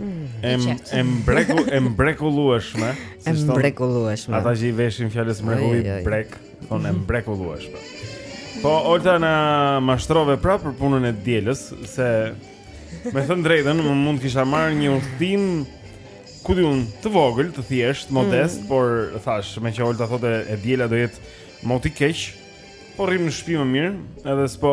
E e mbreku e mbrekullueshme. E mrekullueshme. Ata që i veshin fjalës mrekulli brekë, thonë e mhm. mbrekullueshme. Po Olta na mashtrove prapë për punën e dielës se me thënë të drejtën mund kisha marrë një udhtim diku të vogël, të thjeshtë, modest, mm. por thashë meqë Olta thotë e diela do jetë mot i keq. Po rrim në shtëpi më mirë, edhe s'po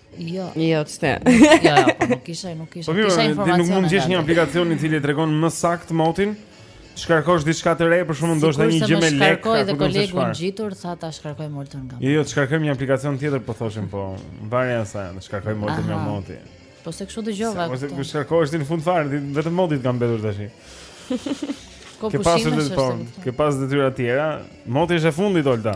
Jo. Jo, ç'të. Jo, jo, po nuk kisha, nuk kisha. Po mirë, kisha informacion. Ti nuk mund të gjesh një aplikacion i cili e tregon më saktë motin? Shkarkosh diçka të re, për shembull ndoshta një gjë me lekë. Shkarkoj dhe kolegu ngjitur tha ta shkarkojmë Oltën nga. Jo, jo, shkarkojmë një aplikacion tjetër, po thoshim po, mbarë asaj, ta shkarkojmë Oltën nga moti. Po se kështu dëgjova. Po se ku shkarkosh ti në fund fare, vetëm moti të ka mbetur tash. Ke pasur të po, ke pas detyra të tjera. Moti është e fundit, Olta.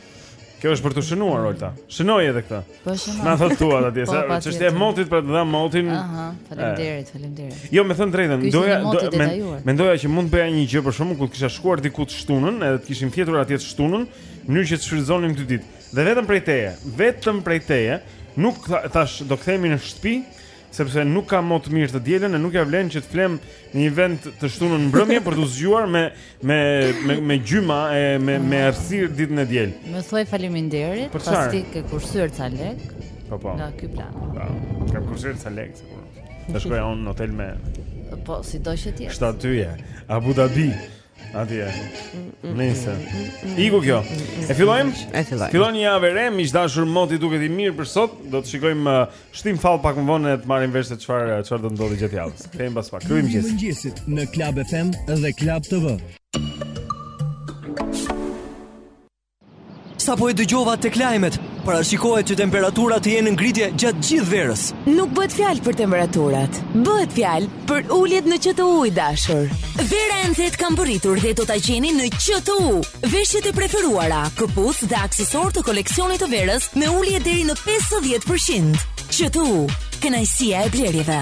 Kjo është për t'u shënuar Olta. Shënoje edhe këtë. Po shënoj. Na thotë thua atje se po, çështja e motit për të dhënë motin. Aha, faleminderit, faleminderit. Jo, me thënë të drejtën, doja mendoja që mund të bëja një gjë për shembull ku të kisha shkuar diku të shtunën, edhe të kishim fjetur atje të shtunën, në mënyrë që të shfrytëzonim këtë ditë. Dhe vetëm prej teje, vetëm prej teje, nuk thashë do kthehemi në shtëpi, sepse nuk ka mot të mirë të dielën e nuk ja vlen që të flemë në një vend të shtunën në mbrëmje për t'u zgjuar me me me me gjyma e me me errësirë ditën e diel. Më thuaj faleminderit, Për çfarë? pasi ke kursyer ca lekë Po po. nga ky plan. Po. Kam kursyer ca lekë sikur. Të shkoja unë në hotel me Po, sido që të jetë. shtatë yje. Abu Dhabi. Atje. Nëse. Iku kjo. E fillojmë? E fillojmë. Fillon një javë e re, miq të dashur, moti duket i mirë për sot. Do të shikojmë uh, shtiem fall pak më vonë e të marrim vesh se çfarë uh, çfarë do ndodhë gjatë javës. Kthehemi pas pak. Klubi i mëngjesit në Club FM dhe Club TV. Sapo e dëgjova tek lajmet, parashikohet që temperaturat të jenë në ngritje gjatë gjithë verës. Nuk bëhet fjalë për temperaturat, bëhet fjalë për uljet në QTU i dashur. Vera e nxehtë ka mbërritur dhe do ta gjeni në QTU. Veshjet e preferuara, këpucë dhe aksesorë të koleksionit të verës me ulje deri në 50%. QTU, kënaqësia e blerjeve.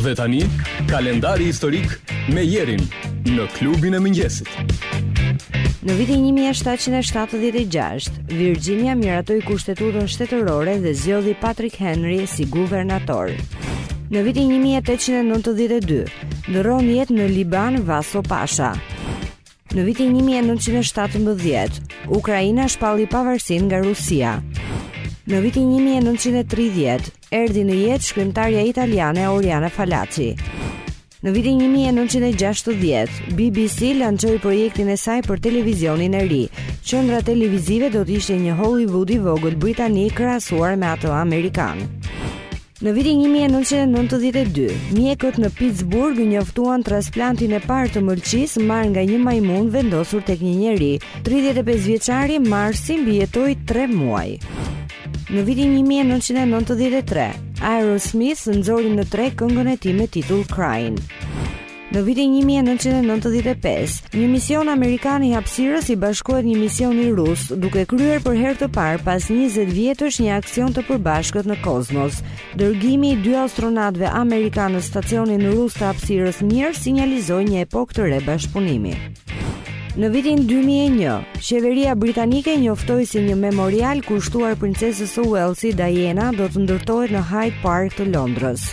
Dhe tani, kalendari historik me Jerin në klubin e mëngjesit. Në vitin 1776, Virginia miratoi kushtetutën shtetërore dhe zgjodhi Patrick Henry si guvernator. Në vitin 1892, ndërron jetë në Liban Vaso Pasha. Në vitin 1917, Ukraina shpalli pavarësinë nga Rusia. Në vitin 1930, erdhi në jetë shkrimtarja italiane Oriana Fallaci. Në vitin 1960, BBC lançoi projektin e saj për televizionin e ri. Qendra televizive do të ishte një Hollywood i vogël britanik krahasuar me atë amerikan. Në vitin një mijë e nëntëqind e nëntëdhjetë e dy, mjekët në Pittsburgh njoftuan transplantin e parë të mëlçisë marrë nga një majmun vendosur tek një njeri. 35 vjeçari Marsi mbijetoi 3 muaj. Në vitin 1993, Aerosmith nxori në treg këngën e tij me titull Crying. Në vitin 1995, një mision amerikan i hapësirës i bashkohet një misioni rus, duke kryer për herë të parë pas 20 vjetësh një aksion të përbashkët në kozmos. Dërgimi i dy astronautëve amerikanë në stacionin rus të hapësirës Mir sinjalizoi një epokë të re bashkëpunimi. Në vitin 2001, qeveria britanike njoftoi se një memorial kushtuar princeshës së Uellsit, Diana, do të ndërtohet në Hyde Park të Londrës.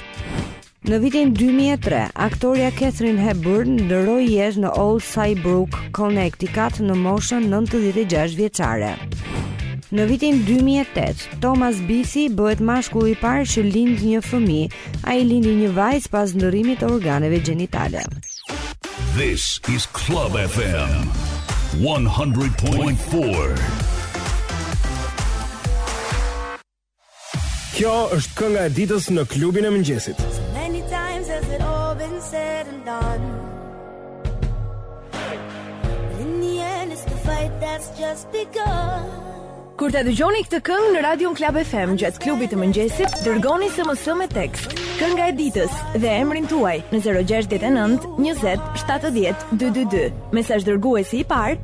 Në vitin dy mijë e tre, aktorja Katharine Hepburn ndërroi jetë në Old Saybrook, Connecticut në moshën nëntëdhjetë e gjashtë vjeçare. Në vitin 2008, Thomas Beatie bëhet mashkulli i parë që lind një fëmijë. Ai lindi një vajzë pas ndërrimit të organeve gjenitale. This is Club FM 100.4. Kjo është kënga e ditës në klubin e mëngjesit. Kur ta dëgjoni këtë këngë në Radion Club FM gjatë klubit të mëngjesit, dërgoni SMS me tekst Kënga e ditës dhe emrin tuaj në 069 20 70 222. Mesazhdërguesi i parë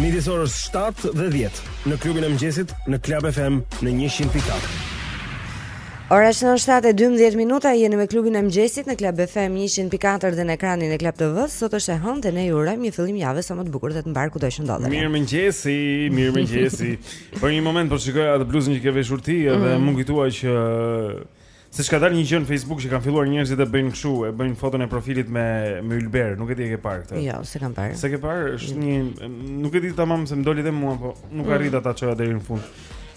Midis orës 7 dhe 10 në klubin e mëngjesit në Club FM në 100.4. Ora shënon 7:12 minuta, jeni me klubin e mëngjesit në Club FM 100.4 dhe në ekranin e Club TV. Sot është e hënë dhe ne ju urojmë një fillim jave sa më të bukur dhe të mbarë kudo që ndodheni. Mirë mëngjesi, mirë mëngjesi. Për një moment po shikoj atë bluzën që ke veshur ti dhe mm. m'u kujtua që Seç ka dalë një gjë në Facebook që kanë filluar njerëzit të bëjnë kështu, e bëjnë foton e profilit me me ylber, nuk e di e ke parë këtë. Jo, s'e kam parë. S'e ke parë, është një nuk e di tamam se më doli dhe mua, po nuk mm. arrita ta çoja deri në fund.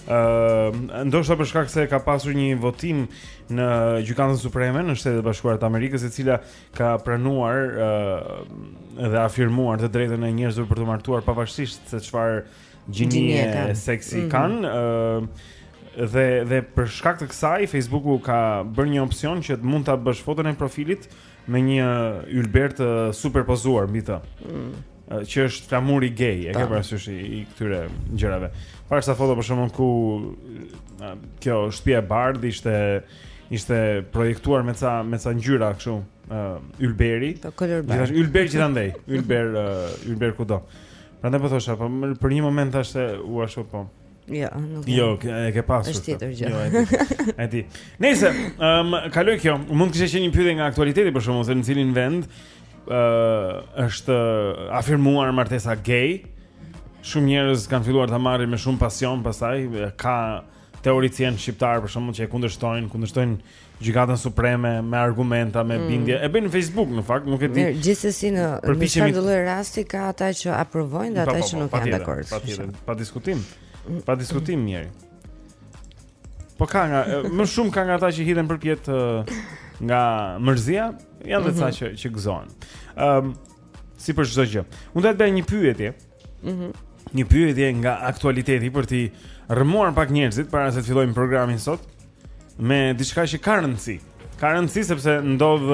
Ë, uh, ndoshta për shkak se ka pasur një votim në Gjykatën Supreme në Shtetet e Bashkuara të Amerikës, e cila ka pranuar ë uh, dhe afirmuar të drejtën e njerëzve për t'u martuar pavarësisht se çfarë gjini e seksi mm -hmm. kanë ë dhe dhe për shkak të kësaj Facebooku ka bërë një opsion që mund ta bësh foton e profilit me një ylber të superpozuar mbi të. Mm. që është flamuri gay, e ke parasysh i këtyre gjërave. Pashë ca foto për shembull ku kjo shtëpia e bardhë ishte ishte projektuar me ca me ca ngjyra kështu, ë uh, ylberi. Gjithashtu ylber gjithandej, ylber uh, ylber kudo. Prandaj po thosha, po për një moment thashë se u ashtu po. Jo, nuk. Jo, e ke pasur. Është tjetër gjë. Jo, e di. E di. Nëse, ehm, um, kaloi kjo. Mund të kishte qenë një pyetje nga aktualiteti për shembull se në cilin vend ë uh, është afirmuar martesa gay. Shumë njerëz kanë filluar ta marrin me shumë pasion pastaj ka teoricienë shqiptarë për shembull që e kundërshtojnë, kundërshtojnë Gjykatën Supreme me argumenta, me mm. bindje. E bëjnë në Facebook në fakt, nuk e di. Gjithsesi në në çdo lloj rasti ka ata që aprovojnë dhe ata që nuk janë dakord. Patjetër, pa diskutim. Pa diskutim mirë. Po ka nga, më shumë ka nga ata që hidhen përpjet nga mërzia, janë dhe ca mhm. që që gëzohen. Ëm ehm, si për çdo gjë. Unë do të bëj një pyetje. Ëh, Mhm. Mm një pyetje nga aktualiteti për t'i rrëmuar pak njerëzit para se të fillojmë programin sot me diçka që ka rëndësi. Ka rëndësi sepse ndodh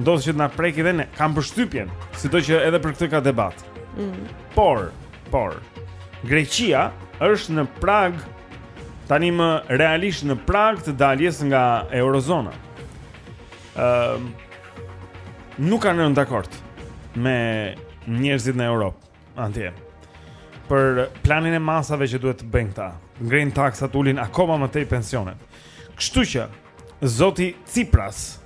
ndodh që të na prekë edhe ne kam përshtypjen, sido që edhe për këtë ka debat. Mhm. Por, por Greqia është në prag tani më realisht në prag të daljes nga eurozona. Ëm nuk kanë rënë dakord me njerëzit në Europë andej. Për planin e masave që duhet të bëjnë këta, ngrenë taksat, të ulin akoma më tej pensionet. Kështu që zoti Cipras,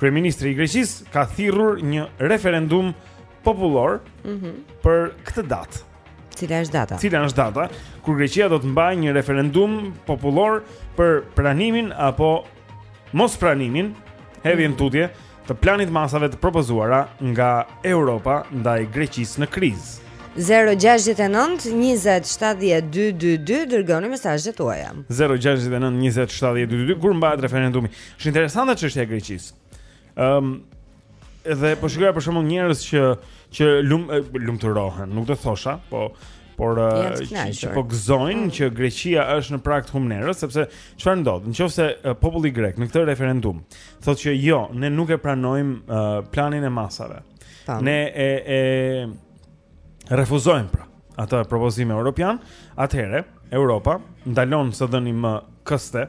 kryeministri i Greqisë, ka thirrur një referendum popullor Mhm. për këtë datë. Cila është data? Cila është data kur Greqia do të mbajë një referendum popullor për pranimin apo mos pranimin, hedhjen tutje të planit të masave të propozuara nga Europa ndaj Greqisë në krizë. 069 2070222 dërgoni mesazhet tuaja. 069 2070222 kur mbahet referendumi. Është interesante çështja e Greqisë. Ëm um, dhe po shikoja për shembull njerëz që që lum lumturohen, nuk do thosha, po por që po gëzojnë mm. që Greqia është në prag të humnerës, sepse çfarë ndodh? Në qoftë se populli grek në këtë referendum thotë që jo, ne nuk e pranojmë uh, planin e masave. Tam. Ne e e refuzojmë pra atë propozim europian, atëherë Europa ndalon së dhëni më këste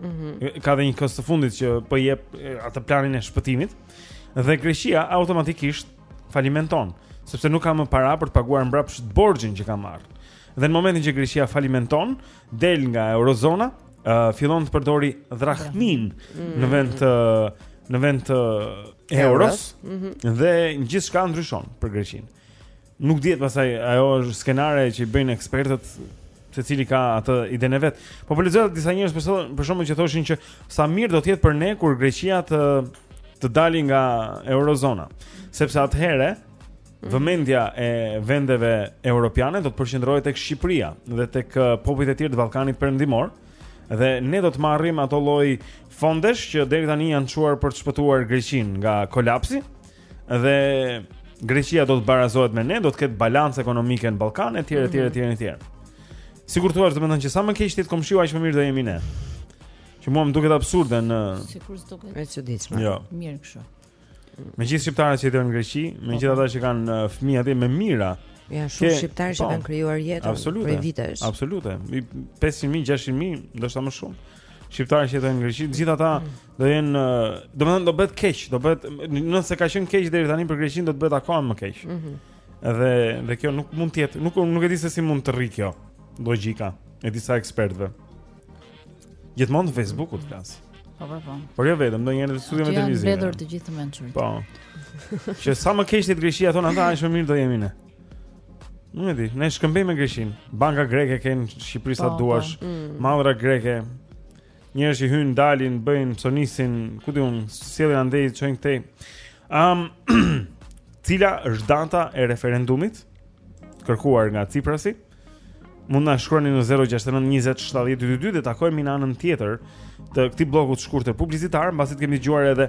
Mm -hmm. Ka dhe një këst të fundit që për po jep atë planin e shpëtimit Dhe Greqia automatikisht falimenton Sepse nuk ka më para për të paguar mbrapsht borxhin që ka marrë Dhe në momentin që Greqia falimenton Del nga eurozona uh, Fillon të përdori drahminë mm -hmm. në vend të në vend të euros, euros. Mm -hmm. dhe gjithçka ndryshon për Greqinë. Nuk dihet pastaj ajo është skenarë që i bëjnë ekspertët secili ka atë idenë e vet. Po po lexoja disa njerëz për shembull që thoshin që sa mirë do të jetë për ne kur Greqia të të dali nga eurozona, sepse atëherë mhm. vëmendja e vendeve europiane do të përqendrohet tek Shqipëria dhe tek eh, popujt e tjerë të Ballkanit Perëndimor dhe ne do të marrim ato lloj fondesh që deri tani janë çuar për të shpëtuar Greqinë nga kolapsi. Dhe Greqia do të barazohet me ne, do të ketë balancë ekonomike në Ballkan etj etj mhm. etj etj. Sikur thua, domethënë që sa më keq të jetë komshiu aq më mirë do jemi ne. Që mua më duket absurde në Sikur s'duket. Është e çuditshme. Jo. Mirë kështu. Me gjithë shqiptarët që jetojnë në Greqi, me gjithë ata që kanë uh, fëmijë atje me mijëra. Janë shumë shqiptarë që po. kanë krijuar jetën prej vitesh. Absolute. 500.000, 600.000, ndoshta më shumë. Shqiptarë që jetojnë në Greqi, gjithë ata mm. Do jenë, domethënë, do bëhet keq, do bëhet, nëse ka qenë keq deri tani për Greqinë do të bëhet akoma më keq. Ëh. Mm dhe dhe kjo nuk mund të jetë, nuk nuk e di se si mund të rri kjo logjika e disa ekspertëve. Gjithmonë në Facebook po të flas. Po po po. Por jo vetëm, ndonjëherë në studio në televizion. Janë mbetur të gjithë të mençur. Po. Që sa më keq të jetë Greqia thonë ata, aq më mirë do jemi ne. Nuk e di, ne shkëmbejmë me Greqinë. Banka greke ka në Shqipëri sa të duash, po. Mm. mallra greke, Njerëz që hyjnë, dalin, bëjnë, psonisin, ku di unë, sjellin andej, çojnë këtej. Ëm um, cila është data e referendumit kërkuar nga Ciprasi? Mund na shkruani në 069 20 70 222 dhe takohemi në anën tjetër të këtij blloku të shkurtër publicitar, mbasi të kemi dëgjuar edhe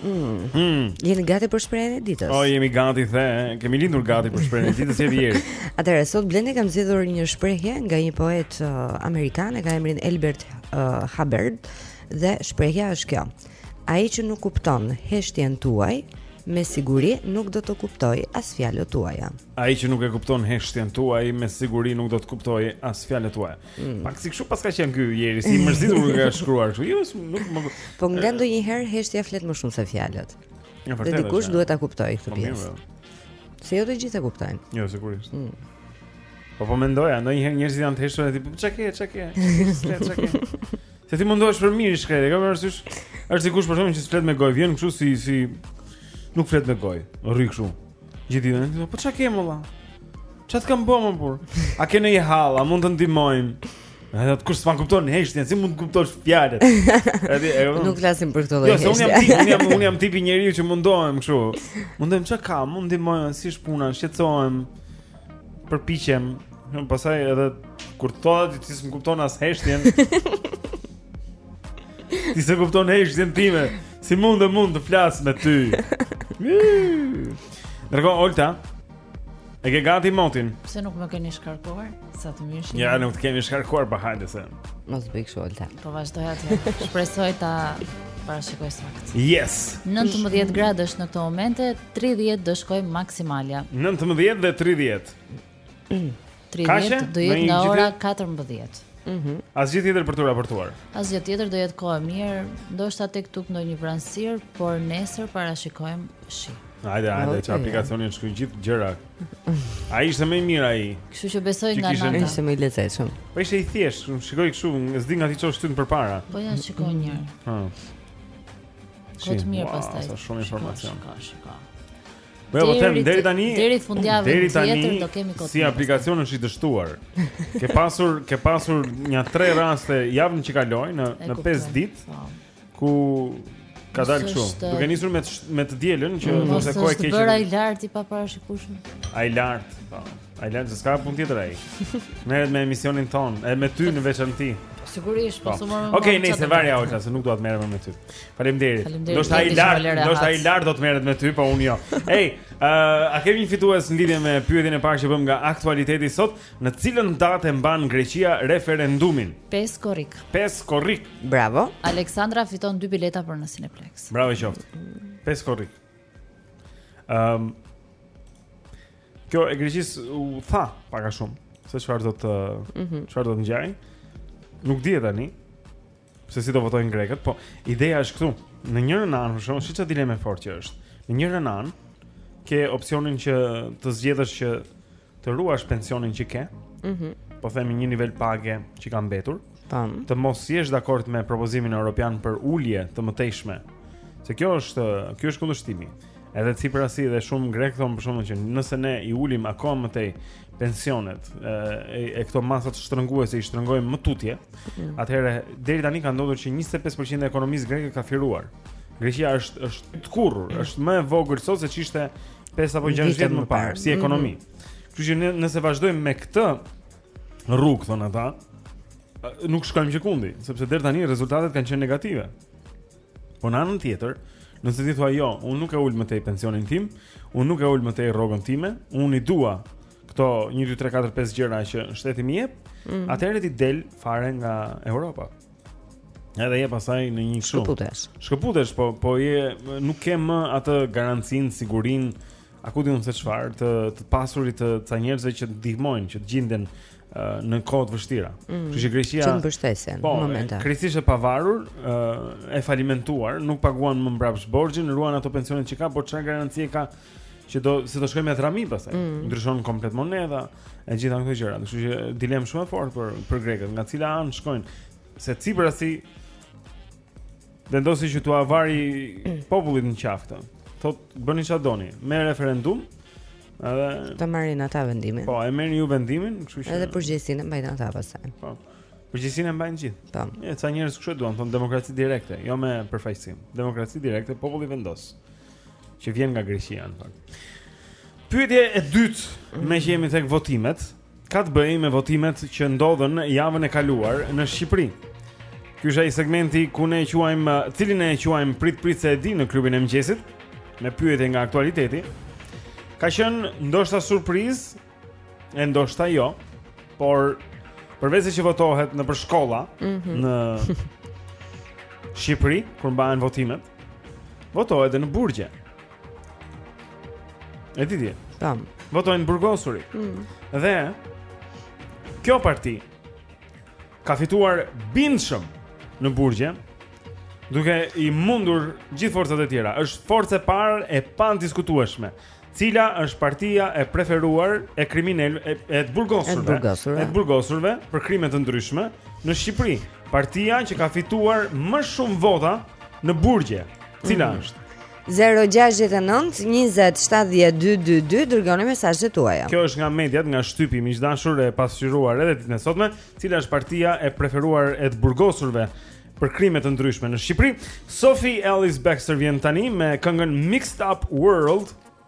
Mm. Mm. Jeni gati për shprehjen e ditës? Po jemi gati dhe, kemi lindur gati për shprehjen e ditës së vjerë. Atëherë sot Blendi kam zgjedhur një shprehje nga një poet uh, amerikan e ka emrin Elbert uh, Hubbard dhe shprehja është kjo. Ai që nuk kupton heshtjen tuaj, me siguri nuk do të kuptojë as fjalët tuaja. Ai që nuk e kupton heshtjen tuaj, me siguri nuk do të kuptojë as fjalët tuaja. Mm. Pak si kështu paska qenë ky njeri, si i mërzitur kur ka shkruar kështu. Jo, nuk më Po nga ndonjëherë heshtja flet më shumë se fjalët. Ja, dhe dikush duhet ta kuptojë këtë po, pjesë. Se jo të gjithë e kuptojnë. Jo, sigurisht. Mm. Po po mendoja, ndonjëherë njerëzit janë të heshtur e ti, po çka ke, çka ke? Çka ke? Se ti mundohesh për mirë i shkreti, e kam parasysh. Është sikur për shembull që flet me gojë, vjen kështu si si nuk flet me gojë, rri kështu. Gjithë ditën, po, po çka ke ma vallë? Çka të kam bërë more burrë? A ke ndonjë hall, a mund të ndihmojmë? Edhe kur s'ma kupton heshtjen, si mund të kuptosh fjalët? Edhe e vëmë. Nuk flasim për këtë lloj heshtje. Jo, unë jam tip, unë jam unë jam tip njeriu që mundohem kështu. Mundohem çka ka, mund të ndihmoj, si është puna, shqetësohem. Përpiqem, pastaj edhe kur thotë ti s'm kupton as heshtjen. Ti s'e kupton heshtjen time. Si mund, si mund të flas me ty? Dërgo Olta. E ke gati motin? Pse nuk më keni shkarkuar? Sa të mirë ishin. Ja, nuk të kemi shkarkuar po hajde se. Mos bëj kështu Olta. Po vazhdoj atë. Shpresoj ta parashikoj sakt. Yes. 19 gradë është në këto momente, 30 do shkoj maksimalja. 19 dhe 30. 30 do jetë nga ora 14. Mhm. Mm Asgjë tjetër për të raportuar. Asgjë tjetër do jetë kohë e mirë, ndoshta tek tuk ndonjë vranësir, por nesër parashikojmë shi. Hajde, hajde, okay. që aplikacionin shkruan gjithë gjëra. Ai ishte më i mirë ai. Kështu që besoj nga nata. Ai ishte më i lezetshëm. Po ishte i thjeshtë, unë shikoj kështu, s'di nga ti çon shtyn përpara. Po ja shikoj një herë. Ëh. Kohë e mirë pastaj. Sa shumë informacion. Shikoj, shikoj. Po po them deri tani deri në fundjavë deri tani tjetër, do kemi kohë. Si aplikacion është i dështuar. Ke pasur ke pasur një tre raste javën që kaloi në e në 5 ditë po. ku ka dalë kështu. Është... Duke nisur me me të dielën që mm. qe kohë e keqe. Po ai lart i paparashikueshëm. Ai lart, po. Ai lart se s'ka punë tjetër ai. Merret me emisionin ton, edhe me ty në veçanti. Sigurisht, po, po. sumorëm. Okej, okay, nejse varja Olta se nuk dua të merrem me ty. Faleminderit. Do të ai lart, do të ai lart do të merret me ty, po unë jo. Ej, uh, a kemi një fitues në lidhje me pyetjen e parë që bëm nga aktualiteti sot, në cilën datë e mban Greqia referendumin? Pes korrik. Pes korrik. Bravo. Aleksandra fiton dy bileta për në Cineplex. Bravo qoftë. Pes korrik. Ehm. Um, kjo e Greqisë u tha pak a shumë se çfarë do të, mhm. çfarë mm -hmm. do të ngjajë. Nuk dihet tani. se si do votojnë grekët, po ideja është këtu. Në njërën anë, për shembull, siç është dilema e fortë që është. Në njërën anë ke opsionin që të zgjedhësh që të ruash pensionin që ke. Mhm. Mm po themi një nivel page që ka mbetur. Tan. Të mos jesh dakord me propozimin europian për ulje të mëtejshme. Se kjo është, kjo është kundërshtimi. Edhe Cipras edhe shumë grek thon për shembull që nëse ne i ulim akoma më tej pensionet e, e këto masat shtrënguese i shtrëngojmë më tutje. Mm. Atëherë deri tani ka ndodhur që 25% e ekonomisë greke ka firuar. Greqia është është tkurrur, është më e vogël sot se ç'ishte 5 apo 6 vjet më parë si ekonomi. Mm -hmm. Kështu që nëse vazhdojmë me këtë rrugë thon ata, nuk shkojmë gjëkundi, sepse deri tani rezultatet kanë qenë negative. Po në anën tjetër, nëse ti thua jo, unë nuk e ul më tej pensionin tim, unë nuk e ul më tej rrogën time, unë i dua këto 1 2 3 4 5 gjëra që shteti më jep, mm. atëherë ti del fare nga Europa. Edhe je pastaj në një kështu. Shkëputesh. Shkëputesh, po po je nuk ke më atë garancinë, sigurinë, a ku di un se çfarë, të të pasurit të ca njerëzve që të ndihmojnë, që të gjinden në kohë të vështira. Mm. Kështu që Greqia çon mbështesjen po, në momentin. Po, krejtësisht e pavarur, e falimentuar, nuk paguan më mbrapsht borxhin, ruan ato pensionet që ka, por çfarë garancie ka që se do shkojë me dhrahmi pastaj. Mm. Ndryshon komplet monedha e gjitha këto gjëra. Kështu që dilemë shumë e fortë për për grekët, nga cila anë shkojnë? Se Ciprasi Vendosi që t'ua vari popullit në qafë këtë. Thot, bëni çfarë doni. Me referendum, edhe të marrin ata vendimin. Po, e merrni ju vendimin, kështu që Edhe përgjegjësinë e mbajnë ata pastaj. Po. Përgjegjësinë e mbajnë gjithë. Po. Ja, ca njerëz kështu duan, thon demokraci direkte, jo me përfaqësim. Demokraci direkte, populli vendos. Që vjen nga Greqia në fakt. Pyetja e dytë, mm. me që jemi tek votimet, Ka të bëjë me votimet që ndodhën javën e kaluar në Shqipëri. Ky është ai segmenti ku ne e quajmë, cilin e quajmë prit prit se e di në klubin e mëngjesit, me pyetje nga aktualiteti. Ka qenë ndoshta surprizë, e ndoshta jo, por përveç se që votohet nëpër shkolla mm -hmm. në Shqipëri kur mbahen votimet, votohet edhe në burgje. E di ti? Tam. Votojnë të burgosurit. Mm. Dhe kjo parti ka fituar bindshëm në burgje, duke i mundur gjithë forcat e tjera. Është forca e parë e padiskutueshme. Cila është partia e preferuar e kriminel e, e të burgosurve? E të burgosurve për krime të ndryshme në Shqipëri. Partia që ka fituar më shumë vota në burgje. Cila mm -hmm. është? 0-6-9-20-7-0-2-2-2 Dërgjoni mesazhet tuaja Kjo është nga mediat, nga shtypi miq të dashur e pasqyruar edhe ditën e sotme Cila është partia e preferuar e të burgosurve Për krime të ndryshme në Shqipëri Sophie Ellis Bextor vjen tani Me këngën Mixed Up World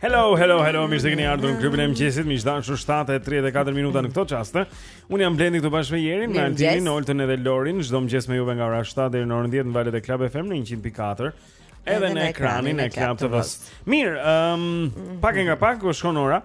Hello, hello, hello, mirë se keni ardhur në klubin e mëngjesit. Miq të dashur, 7 e 34 minuta në këto çaste. Un jam Blendi këtu bashkë me Jerin, me Altinin, Oltën dhe Lorin. Çdo mëngjes me juve nga ora 7 deri në orën 10 në valët e Club FM në 100.4 edhe në ekranin e Club TV. Mirë, ëm, um, pak nga pak po shkon ora.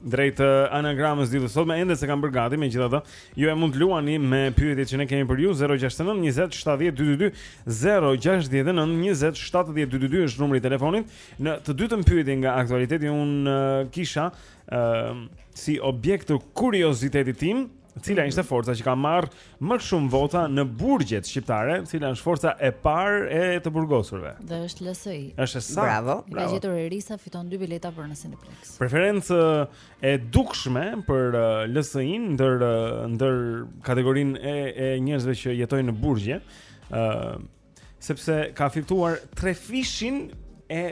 drejt uh, anagramës ditës sotme ende s'e kam bërë gati megjithatë ju mund të luani me pyetjet që ne kemi për ju 069 20 70 222 069 20 70 222 është numri i telefonit në të dytën pyetje nga aktualiteti unë uh, kisha uh, si objekt të kuriozitetit tim cila ishte forca që ka marrë më shumë vota në burgjet shqiptare, cila është forca e parë e të burgosurve. Dhe është LSI. Është sa? Bravo. E ka gjetur Erisa fiton dy bileta për në Cineplex. Preferencë e dukshme për uh, LSI-n ndër uh, ndër kategorinë e, e njerëzve që jetojnë në burgje, ë uh, sepse ka fituar trefishin e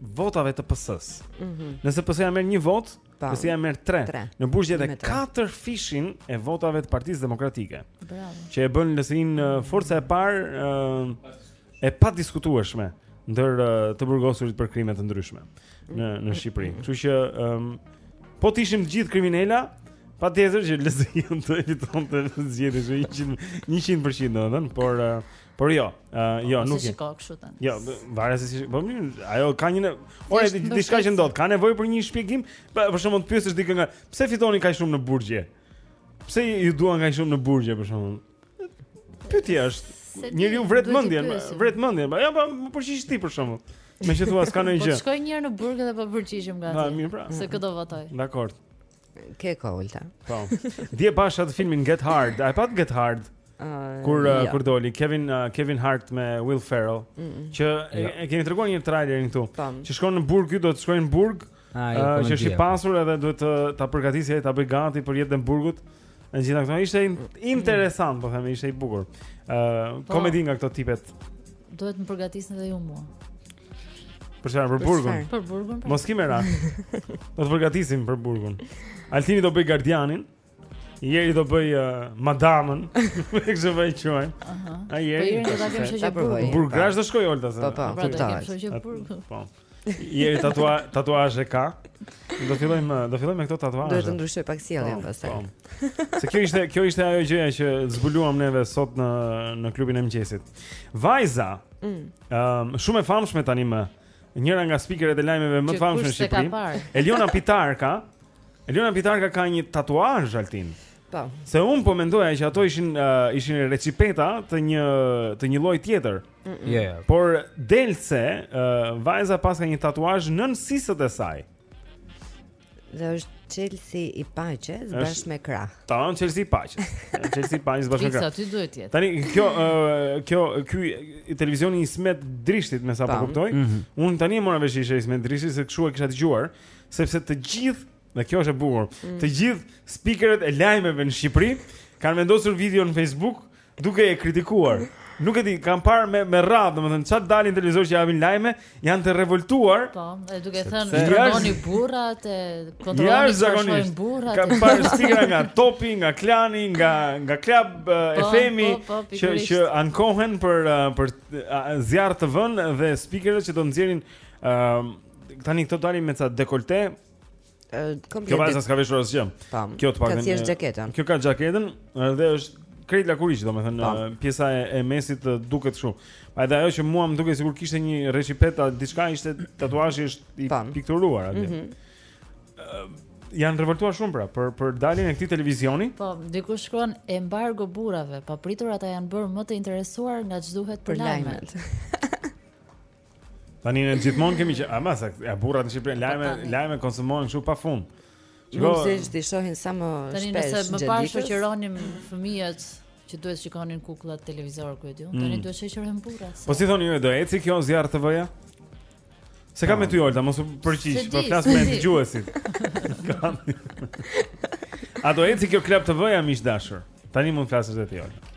votave të PS-së. Mm -hmm. Nëse PS-ja merr një votë, po. LSI-ja merr 3. Në burgje. E 4-fishin e votave të Partisë Demokratike. Bravo. Që e bën LSI-n uh, forca e parë uh, e padiskutueshme ndër uh, të burgosurit për krime të ndryshme në në Shqipëri. Kështu që um, po të ishim të gjithë kriminela, patjetër që LSI do të fitonte zgjedhjet 100%, 100% domethënë, por uh, Por jo, uh, jo, nuk e shikoj kështu tani. Jo, varet se si, po mirë, ajo ka një ore diçka që ndodh, ka nevojë për një shpjegim. Për shembull, të pyesësh dikën nga, pse fitoni kaq shumë në burgje? Pse ju duan kaq shumë në burgje për shembull? Pyetja është, njeriu vret mendjen, vret mendjen. Ja, po më përgjigj ti për shembull. Meqë thua s'ka ndonjë gjë. Po shkoj një herë në burg dhe po përgjigjem gati. Na mirë pra. Se kë do votoja. Dakor. Ke kohë, Olta. Po. Dje pashë atë filmin Get Hard. A e pe Get Hard. Uh, kur uh, jo. kur doli Kevin uh, Kevin Hart me Will Ferrell mm -mm. që e, jo. e kemi treguar një trailerin këtu që shkon në burg ky do të shkojë në burg ah, jo, uh, që është i pasur edhe duhet që ta përgatisë ai ta bëjë gati për jetën e burgut në gjithë ato ishte in interesant mm. po them ishte i bukur ë uh, komedi nga këto tipet duhet të më përgatisni edhe ju mua Për çfarë për burgun? Për burgun. Po. Mos ki merak. Do të përgatisim për burgun. Altini do bëjë gardianin. Jeri do bëjë uh, madamën. Kështu ia quajnë. Aha. A Jeri? Po do ta kem shoqe burgu. Burg grash do shkojë Olta se. Po po, pra, do ta kem shoqe burgu. Po. Jeri tatua tatuazhe ka. Do fillojmë uh, do fillojmë me këto tatuazhe. Duhet të ndryshojë pak sjelljen po, pastaj. Po. Se kjo ishte kjo ishte ajo gjëja që zbuluam neve sot në në klubin e mëngjesit. Vajza Mm. Um, shumë e famshme tanimë. Njëra nga spikeret e lajmeve më të famshme në Shqipëri. Eliona Pitarka. Eliona Pitarka ka një tatuazh Altin. Po. Se unë po mendoja që ato ishin uh, ishin recipeta të një të një lloji tjetër. Mm -mm. Yeah, yeah. Por del se, uh, vajza paska një tatuazh nën sisët e saj. Dhe është çelësi i paqes bashkë me krah. Ta on çelësi i paqes. Çelësi i paqes bashkë me krah. S'a si duhet jetë. Tani kjo uh, kjo ky televizioni i Ismet Drishtit me sa po kuptoj. Mm -hmm. Unë tani e mora vesh ishte i Ismet Drishtit se kshu s'e kisha dëgjuar sepse të gjithë, dhe kjo është e bukur, mm. të gjithë spikeret e lajmeve në Shqipëri kanë vendosur videon në Facebook Duke e kritikuar. Nuk e di, kam parë me me radhë, domethënë ça të dalin n'televizor që japin lajme, janë të revoltuar. Po, e duke thënë Sepse- kontrolloni burrat, e kontrolloni Jashtë çfarë shohin zakonisht. burrat. Kam e- parë spikera nga Topi, nga Klani, nga nga Klab e Po, Femi po, po, që pikërisht. që ankohen për e, për t- a, Zjarr TV-në dhe spikeret që do nxjerrin ë tani këto dalin me ca dekolte Kjo vajza s'ka veshur asgjë. Kjo të paktën. Ka thjesht xhaketën. Kjo ka xhaketën dhe është krejt lakuriq, domethënë pjesa e, e mesit duket kështu. Pra edhe ajo që mua më dukej sikur kishte një reçipeta diçka ishte tatuazhi është i pikturuar atje. Mm -hmm. Janë revoltuar shumë pra për për daljen e këtij televizioni. Po, diku shkruan embargo burrave, papritur ata janë bërë më të interesuar nga ç'duhet për lajmet. Tani ne gjithmonë kemi qenë aman sa ia burrat në Shqipëri lajme po, po. lajme konsumojnë kështu pa fund. Jo, se t'i shohin sa më shpesh. Tani nëse më parë shoqëronim fëmijët që duhet shikonin kukullat n'televizor ku e di un, tani mm. duhet të shoqërohen burrat. Po si thoni ju do eci kjo Zjarr TV-ja? S'e kam me ty Olta, mos u përqesh, po flas me dëgjuesit. A do eci kjo Klab TV-ja miq dashur? Tani mund të flasësh edhe ti Olta.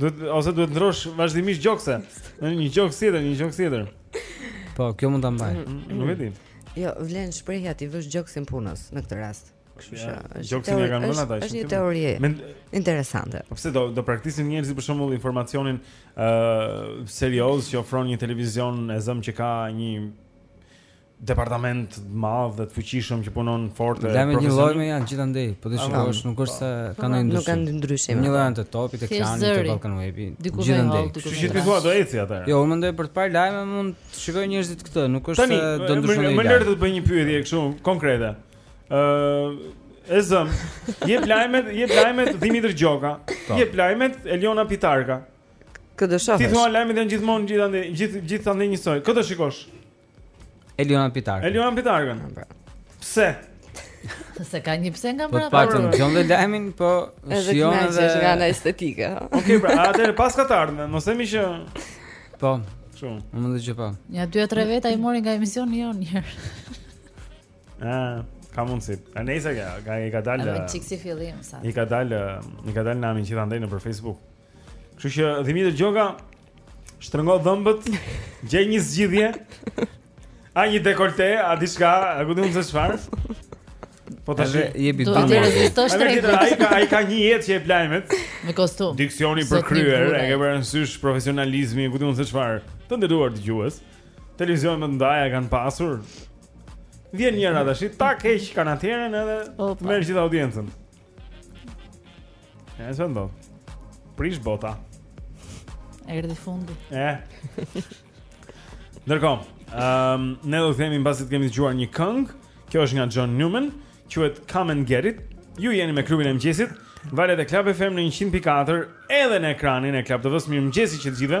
Duhet ose duhet ndrrosh vazhdimisht gjokse. Një gjoks tjetër, një gjoks tjetër. Po, kjo mund ta mbaj. Mm, mm, nuk e di. Jo, vlen shprehja t'i vësh gjoksin punës në këtë rast. Kështu që gjoksin e kanë vënë ata. Është një teori interesante. Po pse do do braktisin njerëzit për shembull informacionin ë serioz që ofron një televizion e zëm që ka një departament të madh dhe të fuqishëm që punon fort e profesionalisht. Lajmet një lloji janë gjithandej, po t'i shikosh nuk është se po, kanë ndryshim. Nuk kanë ndryshim. Një lloj të topit, të klanit, të Balkan Webi, gjithandej. Kështu që ti thua do eci atë. Jo, unë mendoj për të parë lajme mund të shikojn njerëzit këtë, nuk është se do ndryshojë. Tani, më lër të të bëj një pyetje kështu konkrete. Ë E zëm, jep lajmet, jep lajmet Dhimitri Gjoka, po. jep lajmet Eliona Pitarka. Kë do shohësh. Ti thua lajmet janë gjithmonë gjithandej, gjithë gjithandej njësoj. Kë do shikosh. Eliona Pitarkën. Eliona Pitarkën. Po. Pse? Se ka një pse nga mbrapa. Po t'paktën pra, dëgjon dhe lajmin, po shijon edhe Është nga ana estetike. Okej, pra, atëherë paska të ardhme, mund të themi që po. Kështu. Unë mendoj që po. Ja dy tre veta i mori nga emisioni jonë një herë. Ah, ka mundsi. A nejse ka, ka i ka dalë. Ai çik si fillim sa. I ka dalë, i ka dalë nami gjithandej nëpër Facebook. Kështu që Dimitër Gjoka shtrëngon dhëmbët, gjej një zgjidhje. A një dekolte, a diçka, a ku diun se çfarë? Po tash i jepi dorë. Do të rezistosh tre vjet. Ai ka ai ka një jetë që jep lajmet. Me kostum. Diksioni i përkryer, e ke parasysh profesionalizmi, ku diun se çfarë. Të nderuar dëgjues. Televizion me të ndara kanë pasur. Vjen njëra tash, tak heq kanatierën edhe po, po. merr gjithë audiencën. E zë ndo. Prish bota. Erdhi fundi. E. Ndërkohë, ehm, um, ne do kthehemi mbasi të kemi dëgjuar një këngë. Kjo është nga John Newman, quhet Come and Get It. Ju jeni me klubin e mëngjesit. Valët e Club FM në 100.4 edhe në ekranin e Club TV-s. Mirëmëngjesi që të gjithëve.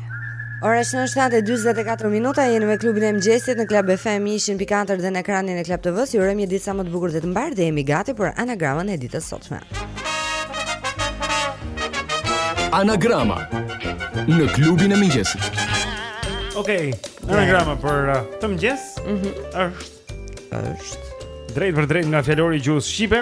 Ora është 7:44 minuta, jeni me klubin e mëngjesit në Club FM 100.4 dhe në ekranin e Club TV-s. Ju urojmë një ditë sa më të bukur dhe të mbarë dhe jemi gati për anagramën e ditës së sotme. Anagrama në klubin e mëngjesit. Okej, okay, anagrama për uh, këtë mëngjes. Mhm. Mm është është drejtpërdrejt nga fjalori i gjuhës shqipe.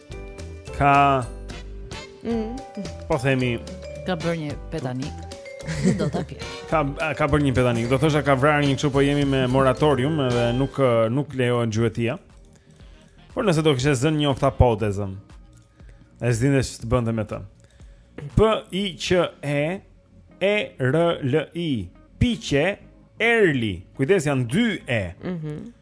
ka mm. po themi ka bërë një petanik. Nuk do ta pjesh. Ka ka bërë një petanik. Do thosha ka vrarë, një kështu po jemi me moratorium dhe nuk nuk lejohet gjuetia. Por nëse do kishte zënë një oktapod, ta zëmë. E s'dinte ç'të bënte me të. P I Q E E R L I Piqe Erli. Kujdes janë dy E. Mhm. Mm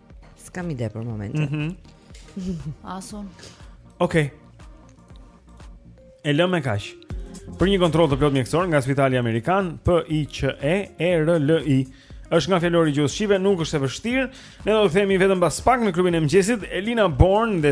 S'kam ide për momentin. Mhm. Mm As unë. Okej. Okay. E lëmë me kaq. Për një kontroll të plotë mjekësor nga Spitali Amerikan, P I Q E E R L I. Është nga fjalori i gjuhës shqipe, nuk është e vështirë. Ne do kthehemi vetëm pas pak me klubin e mëngjesit, Elina Born dhe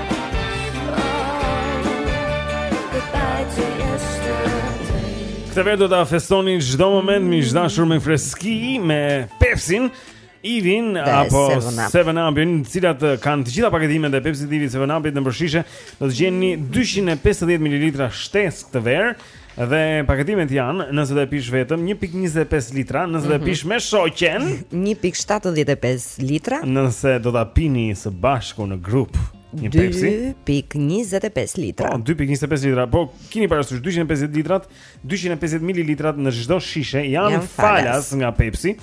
Këtë verë do ta festoni çdo moment Miq të dashur me freski Me pepsin Ivin apo 7-Upin Të cilat eh, kanë të gjitha paketimet e Pepsit, Ivit 7-Upit Në për shishe do të gjeni 250 ml shtesë këtë verë Dhe paketimet janë, nëse do e pish vetëm 1.25 litra, nëse do e mhm. pish me shoqen 1.75 litra, nëse do ta pini së bashku në grup një Pepsi 2.25 litra. Po 2.25 litra, po keni parasysh 250 litrat, 250 mililitrat në çdo shishe janë Jan falas nga Pepsi.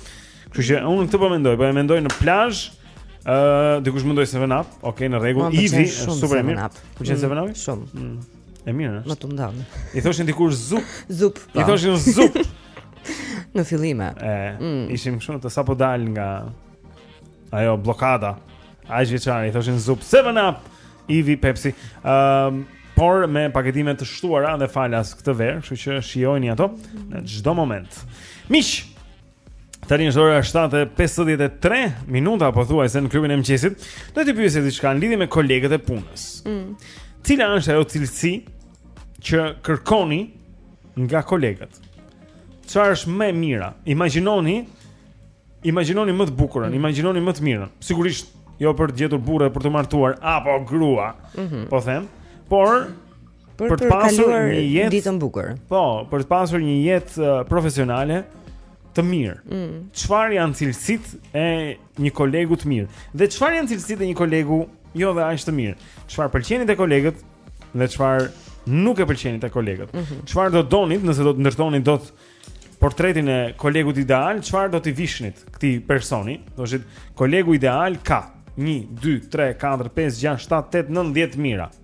Kështu që unë këtë po mendoj, po e mendoj në plazh. Ëh, uh, dikush mendon 7 Up, okay, në rregull. Ivi, super mirë. Të pëlqen 7 Up? Shumë. Mm. E mirë është. Më tundan. I thoshin dikur zup. Zup. Po. I thoshin zup. në fillim. E, mm. ishim kështu të sapodalë nga ajo bllokada. aq vjeçare i thoshin zup 7 up. Ivi, Pepsi. Ehm, um, por me paketime të shtuara dhe falas këtë verë, kështu që shijojini ato në çdo moment. Miq, Tani është ora 7:53 minuta pothuajse në klubin e mëngjesit. Do të pyes diçka në lidhje me kolegët e punës. Mm. Cila është ajo cilësi që kërkoni nga kolegët? Çfarë është më e mira? Imagjinoni, imagjinoni më të bukurën, mm. imagjinoni më të mirën. Sigurisht, jo për të gjetur burrë për t'u martuar apo grua, mm -hmm. po them, por për të pasur një jetë ditë të bukur. Po, për të pasur një jetë uh, profesionale të mirë. Mm. Çfarë mm. janë cilësitë e një kolegu të mirë? Dhe çfarë janë cilësitë e një kolegu jo dhe aq të mirë? Çfarë pëlqeni te kolegët dhe çfarë nuk e pëlqeni te kolegët? Mhm. Çfarë mm -hmm. do donit nëse do të ndërtoni dot portretin e kolegut ideal? Çfarë do t'i vishnit këtij personi? Do të thotë kolegu ideal ka 1 2 3 4 5 6 7 8 9 10 të mira.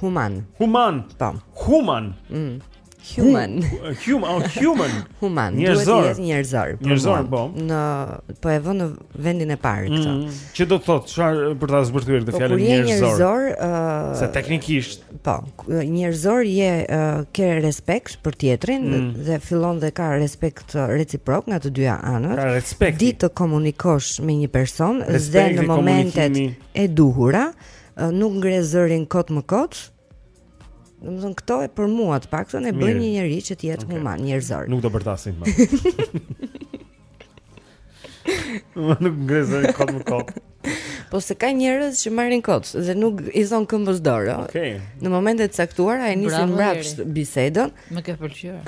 Human. Human. Po. Human. Mm. Human. Human, oh, human. Human. Njerëzor. Duhet njerëzor. Njerëzor, po. Unë po e vë në vendin e parë këtë. Mm -hmm. Që do të thotë çfarë për ta zbërthyer këtë po, fjalë njerëzor. Po njerëzor, ë uh, se teknikisht. Po, njerëzor je uh, ke respekt për tjetrin mm -hmm. dhe fillon dhe ka respekt reciprok nga të dyja anët. Ka respekt. Di të komunikosh me një person respekt dhe në momentet e duhura nuk ngre zërin kot më kot. Domethën këto e për mua të paktën e bëjnë një njeri që të jetë okay. human, njerëzor. Nuk do bërtasin më. nuk ngre zërin kot më kot. Po se ka njerëz që marrin kot dhe nuk i thonë këmbës dorë. Okej. Okay. Në momente të caktuara e nisin mbrapsht bisedën Më ke pëlqyer.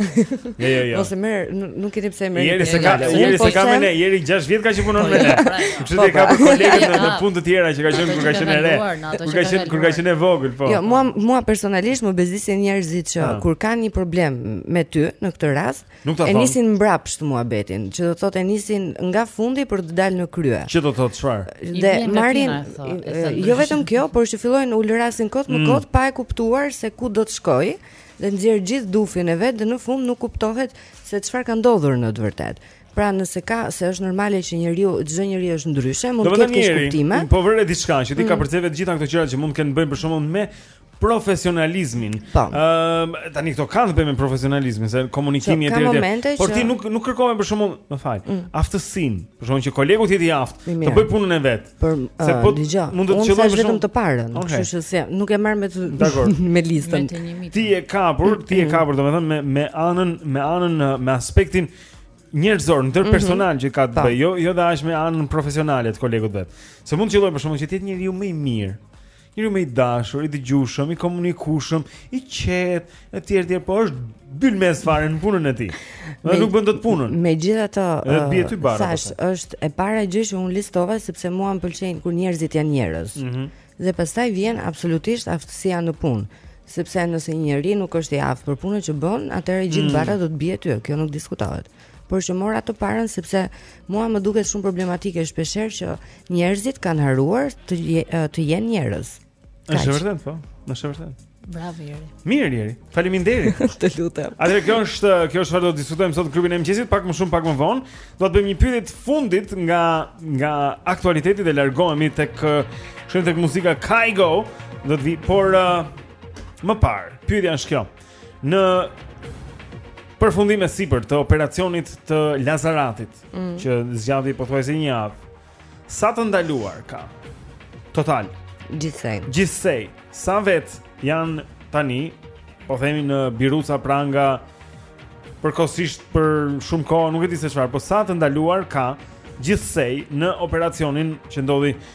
Jo, jo, jo. Mos e merr, nuk keni pse e merr. Jeri s'e ka, Jeri se po ka me ne, Jeri 6 vjet ka që punon me ne. Kështu që ka për kolegët në punë të tjera që ka qenë kur ka qenë e re. Kur ka qenë kur ka qenë e vogël, po. Jo, mua mua personalisht më bezisin njerëzit që ah. kur kanë një problem me ty në këtë rast, e nisin mbrapsht muhabetin, që do thotë e nisin nga fundi për të dalë në krye. Që do thotë çfarë? Dhe marrin jo vetëm kjo, por që fillojnë ulërasin kot më mm. kot pa e kuptuar se ku do të shkojë. dhe nxjerr gjithë dufin e vet dhe në fund nuk kuptohet se çfarë ka ndodhur në të vërtetë. Pra nëse ka se është normale që njeriu çdo njeri është ndryshe, mund të ketë keqkuptime. Po vë re diçka që ti i ka mm. përceve të gjitha këto gjëra që mund të kenë të bëjnë për shembull me profesionalizmin. Ëm po. ehm, tani këto kanë të bëjnë me profesionalizmin, se komunikimi etj etj. Por ti nuk nuk kërkove për shembull, më fal, mm. aftësinë, për shembull që kolegu të jetë i aftë, të bëjë punën e vet. Për se po dëgjoj. Mund të qelloj vetëm shumë... të parën, okay. kështu që se nuk e marr me të me listën. Ti e kapur, ti e kapur, domethënë me me anën, me anën me aspektin njerëzor, ndërpersonal mm -hmm. që ka të bëjë, jo jo dhe aq me anën profesionale të kolegut vet. Se mund të qelloj për shembull që të jetë njeriu më i mirë. Njeriu më i dashur, i dëgjushëm, i komunikushëm, i qetë, etj, etj, po është byl mes fare në punën e tij. Dhe nuk bën dot punën. Megjithatë, thash, është e para gjë që unë listova sepse mua më pëlqejnë kur njerëzit janë njerëz. Mm -hmm. Dhe pastaj vjen absolutisht aftësia në punë, sepse nëse një njeri nuk është i aftë për punën që bën, atëherë gjithë mm. barra do të bie ty, kjo nuk diskutohet. por që mora të parën sepse mua më duket shumë problematike shpeshherë që njerëzit kanë harruar të të jenë njerëz. Është vërtet po, është vërtet. Bravo Jeri. Mirë Jeri. Faleminderit. të lutem. Atëherë kjo është kjo është çfarë do të diskutojmë sot në klubin e mëngjesit, pak më shumë pak më vonë. Do të bëjmë një pyetje të fundit nga nga aktualiteti dhe largohemi tek shumë tek muzika Kygo, do të vijë, por uh, më parë, pyetja është kjo. Në përfundim e sipër të operacionit të Lazaratit, mm. që zgjati pothuajse një javë, sa të ndaluar ka? Total. Gjithsej. Gjithsej. Sa vet janë tani, po themi në biruca pranga përkohësisht për shumë kohë, nuk e di se çfarë, po sa të ndaluar ka gjithsej në operacionin që ndodhi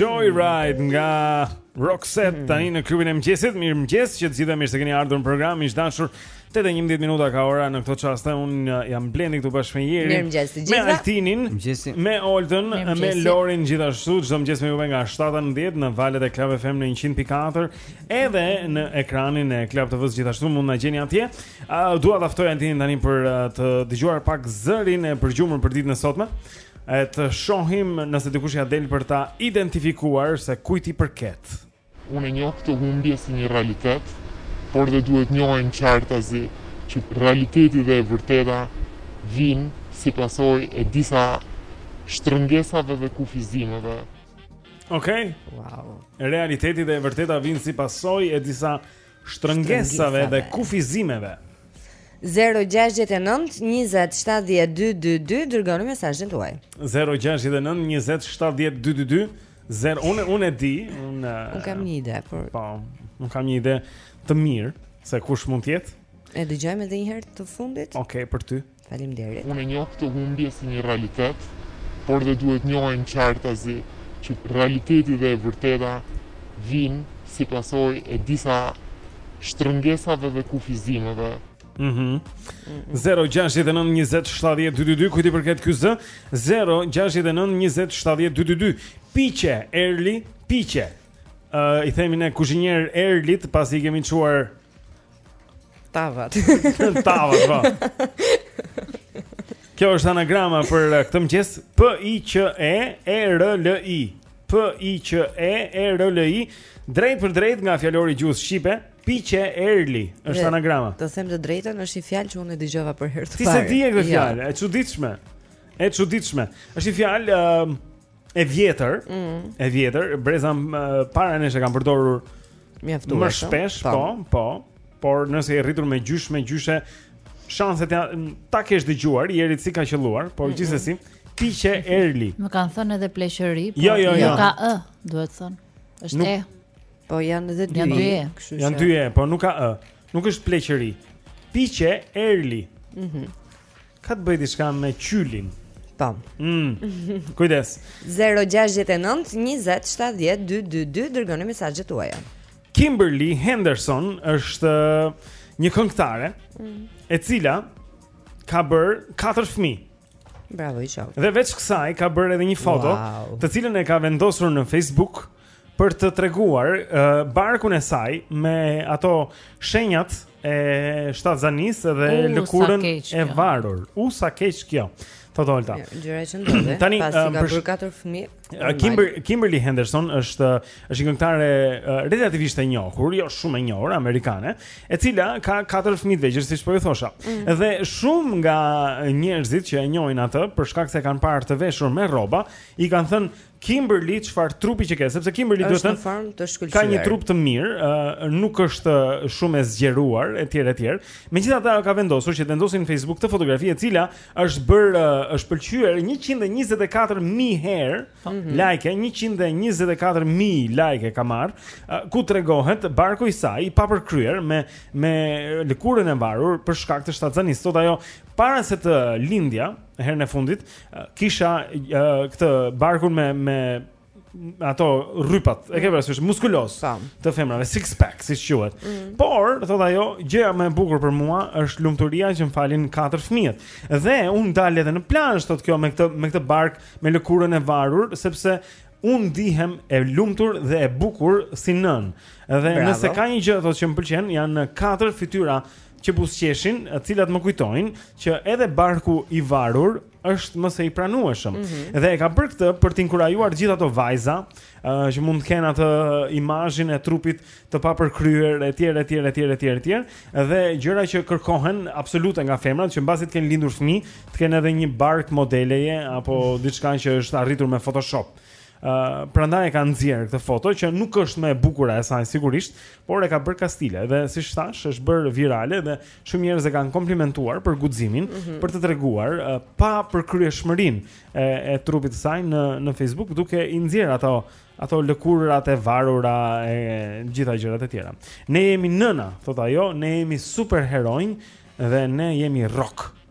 Joyride nga Roxette mm. tani në klubin e mëngjesit. Mirëmëngjes, që të gjithë mirë se keni ardhur në program. Miq të dashur, 8:11 minuta ka ora në këtë çast. Unë uh, jam Blendi këtu bashkë me Jerin. Mirëmëngjes të gjithëve. Me Altinin, me Oltën, me Lorin gjithashtu. Çdo mëngjes me juve nga 7:10 në valët e Club FM në 100.4. Edhe në ekranin e Club TV-s gjithashtu mund na gjeni atje. Uh, dua ta ftoj Altinin tani për uh, të dëgjuar pak zërin e përgjumur për ditën e sotme. E të shohim nëse dikush ia del për ta identifikuar se kujt i përket. Unë e njoh këtë humbje si një realitet, por dhe duhet të njohim qartazi që realiteti dhe e vërteta vijnë si pasojë e disa shtrëngesave dhe kufizimeve Okej. Okay. Wow. Realiteti dhe e vërteta vijnë si pasojë e disa shtrëngesave dhe kufizimeve. 0-6-9-20-7-12-22 Dërgoni mesazhet tuaja 0-6-9-20-7-12-22 Zero, unë unë e di, unë unë kam një ide, por po, unë kam një ide të mirë se kush mund të jetë. E dëgjojmë edhe një herë të fundit. Okej, okay, për ty. Faleminderit. Unë e njoh këtë humbje si një realitet, por dhe duhet të njohim qartazi që realiteti dhe e vërteta vijnë si pasojë e disa shtrëngesave dhe kufizimeve. Mhm. 069 20 70 222 kujt i përket ky zë? 069 20 70 222. Piqe Erli, piqe. Ë uh, i themi ne kuzhinier Erit pasi i kemi çuar Tavat. Tavat, po. Kjo është anagrama për uh, këtë mëngjes P I Q E E R L I. P I Q E E R L I. Drejtpërdrejt nga fjalori i gjuhës shqipe, piqe erli është anagrama. Të them të drejtën, është një fjalë që unë e dëgjova për herë të parë. Ti s'e di këtë fjalë, e çuditshme. E çuditshme. Është një fjalë uh, e vjetër, mm. e vjetër, breza para nesh e kanë përdorur mjaftueshëm. Më shpesh, po, po, por nëse je rritur me gjysh me gjyshe, shanset janë ta kesh dëgjuar, Erit s'i ka qelluar, por mm -mm. gjithsesi piqe erli. Më kanë thënë edhe pleqëri, po jo, jo, jo. s'ka ë, duhet thënë. Është e. Po janë edhe dy. Janë dy, kështu që. Janë dy, po nuk ka ë. Nuk është pleqëri. Piqe erli. Mhm. Mm Ka të bëjë diçka me qylin. Tamam. Mm. Kujdes. 069 20 70 222 dërgoni mesazhet tuaja. Kimberly Henderson është uh, një këngëtare mm. e cila ka bërë 4 fëmijë. Bravo i qoftë. Dhe veç kësaj ka bërë edhe një foto, wow. të cilën e ka vendosur në Facebook. Mm për të treguar uh, barkun e saj me ato shenjat e shtatzënisë dhe uh, lëkurën e varur. U sa keq kjo. Totolta. Gjëra që ndodhin. Tani pasi um, ka bërë katër fëmijë. Uh, Kimber, Kimberly Henderson është është një këngëtare uh, relativisht e njohur, jo shumë e njohur amerikane, e cila ka katër fëmijë të vegjël siç po ju thosha. Mm. Dhe shumë nga njerëzit që e njohin atë për shkak se e kanë parë të veshur me rroba, i kanë thënë Kimberly çfarë trupi që ke, sepse Kimberly duhet thënë ka një trup të mirë, uh, nuk është shumë e zgjeruar etj etj. Megjithatë ajo ka vendosur që të vendosë në Facebook këtë fotografi e cila është bërë uh, është pëlqyer 124000 herë, mm -hmm. like 124000 like ka marrë, uh, ku tregohet barku i saj i papërkryer me me lëkurën e varur për shkak të shtatzënisë. Thotë ajo para se të lindja, herën e fundit, kisha këtë barkun me me ato rrypat, e ke parasysh muskuloz po. të femrave six pack siç quhet. Mm. Por, thotë ajo, gjëja më e bukur për mua është lumturia që më falin katër fëmijët. Dhe unë dal edhe në plazh thotë kjo me këtë me këtë bark me lëkurën e varur sepse unë ndihem e lumtur dhe e bukur si nënë. Dhe Bravo. nëse ka një gjë thotë që më pëlqen janë katër fytyra që buzëqeshin, të cilat më kujtojnë që edhe barku i varur është më se i pranueshëm. Mm -hmm. Dhe e ka bërë këtë për të inkurajuar gjithë ato vajza uh, që mund të kenë atë imazhin e trupit të papërkryer etj etj etj etj etj dhe gjëra që kërkohen absolute nga femrat që mbasi të kenë lindur fëmijë, të kenë edhe një bark modeleje apo mhm. diçka që është arritur me Photoshop. Uh, prandaj e ka nxjerr këtë foto që nuk është më e bukura e saj sigurisht, por e ka bërë kastile dhe siç thash është bërë virale dhe shumë njerëz e kanë komplimentuar për guximin mm -hmm. për të treguar uh, papërkryeshmërinë e, e trupit të saj në në Facebook duke i nxjerr ato ato lëkurat e varura e gjitha gjërat e tjera. Ne jemi nëna, thot ajo, ne jemi superheronj dhe ne jemi rock.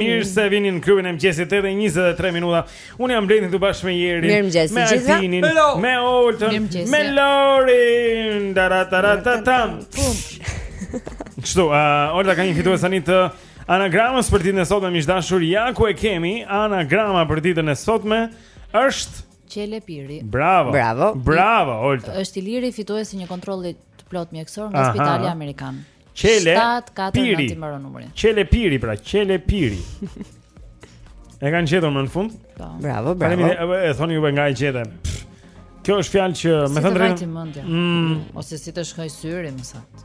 Mirë se vini në klubin e mëngjesit 8.23 minuta Unë jam Blendi së bashku me Jerin Mirëmëngjesi Me Altinin Me Oltën Me Lorin Darataratatam Kështu, uh, Olta kemi fituesen e anagramës për ditën e sotme Miq të dashur, ja ku e kemi Anagrama për ditën e sotme është Qele Piri. Bravo. Bravo. Bravo Olta. Është i liri fituesi një kontrolli të plotë mjekësor nga Aha. spitali amerikan. Qelepiri. Qelepiri, pra qelepiri. E kanë gjetur më në fund? Po. Bravo, bravo. Faleminderit, e, e thoni juve nga e gjete. Kjo është fjalë që si me thënë drejtë. Si të vajti mendja. Mm. Ose si të shkoj syri më saktë.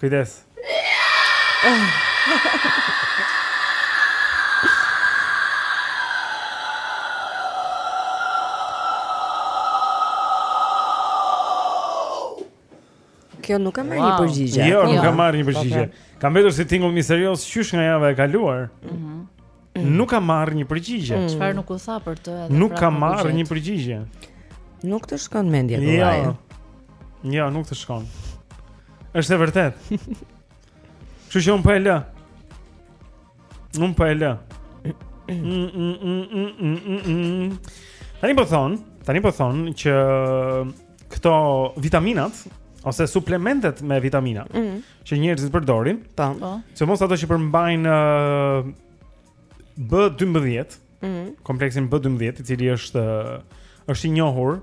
Kujdes. Kjo nuk ka marrë një përgjigje. Jo, nuk ka marrë një përgjigje. Ka mbetur si tingull misterioz qysh nga java e kaluar. Mhm. Mm. Nuk ka marrë një përgjigje. Mm. Çfarë mm. nuk u tha për të edhe Nuk ka marrë një përgjigje. Nuk të shkon mendja thuaj. Jo. Ja. Jo, nuk të shkon. Është e vërtet. Kështu që un po e lë. Un po e lë. Tani po thon, tani po thon që këto vitaminat ose suplementet me vitamina mm. që njerëzit përdorin. Po. po. Sidomos ato që përmbajnë uh, B12, mm. kompleksin B12, i cili është uh, është i njohur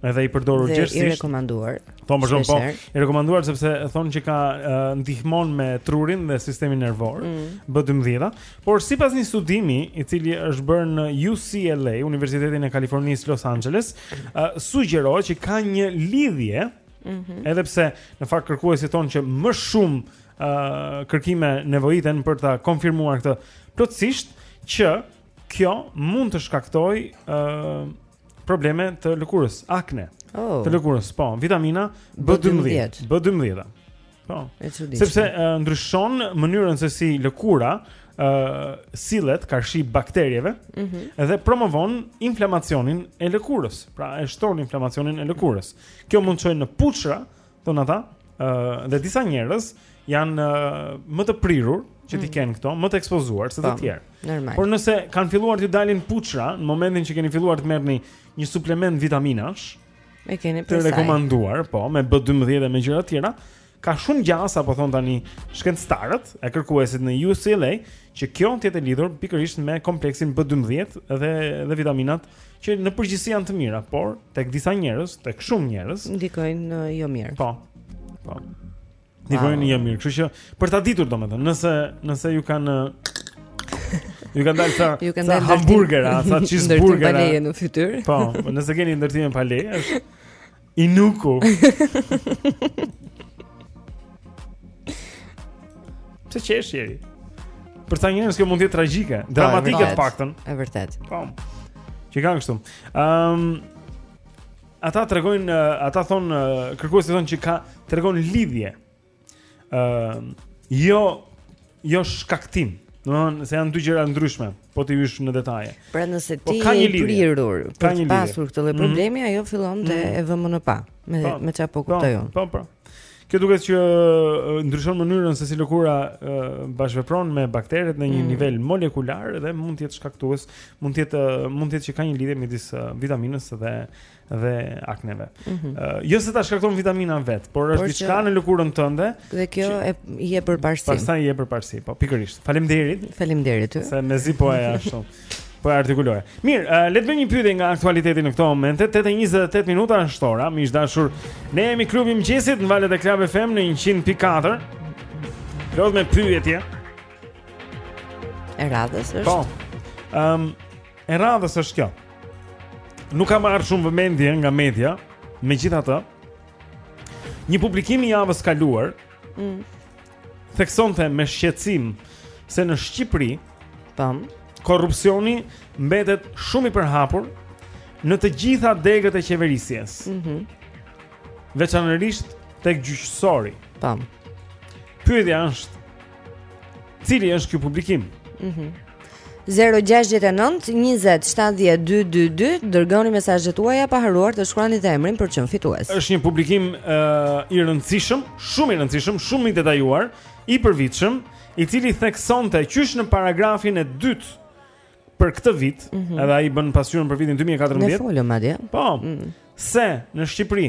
edhe i përdorur gjithsesi. Dhe i rekomanduar. Po më shumë po. I rekomanduar sepse thonë që ka uh, ndihmon me trurin dhe sistemin nervor. Mm. B12. Por sipas një studimi, i cili është bërë në UCLA, Universitetin e Kalifornisë Los Angeles, uh, sugjerohet që ka një lidhje, mm -hmm. edhe pse në fakt kërkuesit thonë që më shumë uh, kërkime nevojiten për ta konfirmuar këtë plotësisht që kjo mund të shkaktojë uh, probleme të lëkurës, akne. Oh. Të lëkurës, po, vitamina B12. B12. Po. Sepse uh, ndryshon mënyrën se si lëkura ë uh, sillet karshi bakterieve mm -hmm. dhe promovon inflamacionin e lëkurës. Pra e shton inflamacionin e lëkurës. Kjo mund të çojë në puçra, thonë ata, ë uh, dhe disa njerëz janë uh, më të prirur që t'i mm. kenë këto, më të ekspozuar se të po, tjerë. Normal. Por nëse kanë filluar t'ju dalin puçra në momentin që keni filluar të merrni një suplement vitaminash, E keni për të rekomanduar, po, me B12 dhe me gjëra të tjera. Ka shumë gjasa, po thon tani shkencëtarët, e kërkuesit në UCLA, që kjo të jetë e lidhur pikërisht me kompleksin B12 dhe dhe vitaminat që në përgjithësi janë të mira, por tek disa njerëz, tek shumë njerëz, ndikojnë uh, jo mirë. Po. Po. Ndikojnë jo mirë, kështu që për ta ditur domethënë, nëse nëse ju kanë ju kanë dalë sa sa hamburger, sa cheeseburger. Ndërtime pa leje në fytyrë. Po, nëse keni ndërtime pa leje, është i nuku. Të qesh njeri. Për ca njerëz që mund të jetë tragjike, po, dramatike të paktën. Është vërtet. Po. Që kanë kështu. Ëm um, Ata tregojnë, uh, ata thon uh, kërkuesit thon që ka tregon lidhje. ë uh, jo jo shkaktim. Domthon se janë dy gjëra të ndryshme, po t'i hysh në detaje. Pra nëse po ti po, je i prirur për të pasur këtë lloj mhm. problemi, mm -hmm. ajo fillon të mm -hmm. e vë më në pah me po, me çfarë po, po kuptoj unë. Po, po. Kjo duket që ndryshon mënyrën se si lëkura bashkëvepron me bakteret në një mm. nivel molekular dhe mund të jetë shkaktues, mund të jetë mund të jetë që ka një lidhje midis vitaminës dhe dhe akneve. Mm -hmm. uh, jo se ta shkakton vitamina vet, por, por është diçka në lëkurën tënde. Dhe kjo që, e jep përparësi. Pastaj i jep përparësi, po pikërisht. Faleminderit. Faleminderit ty. Se mezi po e ashtu. Po e artikuloja. Mirë, uh, le të bëjmë një pyetje nga aktualiteti në këto momente. 8:28 minuta është ora, miq të dashur. Ne jemi klubi i mëngjesit në valët e Club FM në 100.4. Plot me pyetje. E radhës është. Po. Ehm, um, e radhës është kjo. Nuk ka marrë shumë vëmendje nga media, megjithatë. Një publikim i javës së kaluar, mm. theksonte me shqetësim se në Shqipëri, tam, korrupsioni mbetet shumë i përhapur në të gjitha degët e qeverisjes. Mhm. Mm veçanërisht tek gjyqësori. Tam. Pyetja është cili është ky publikim? Mhm. Mm 069 20 70 222 dërgoni mesazhet tuaja pa harruar të shkruani dhe emrin për të qenë fitues. Është një publikim uh, i rëndësishëm, shumë i rëndësishëm, shumë i detajuar, i përvitshëm, i cili theksonte qysh në paragrafin e dytë për këtë vit, mm -hmm. edhe ai bën pasqyrën për vitin 2014. Ne folëm madje. Po. Mm. Se në Shqipëri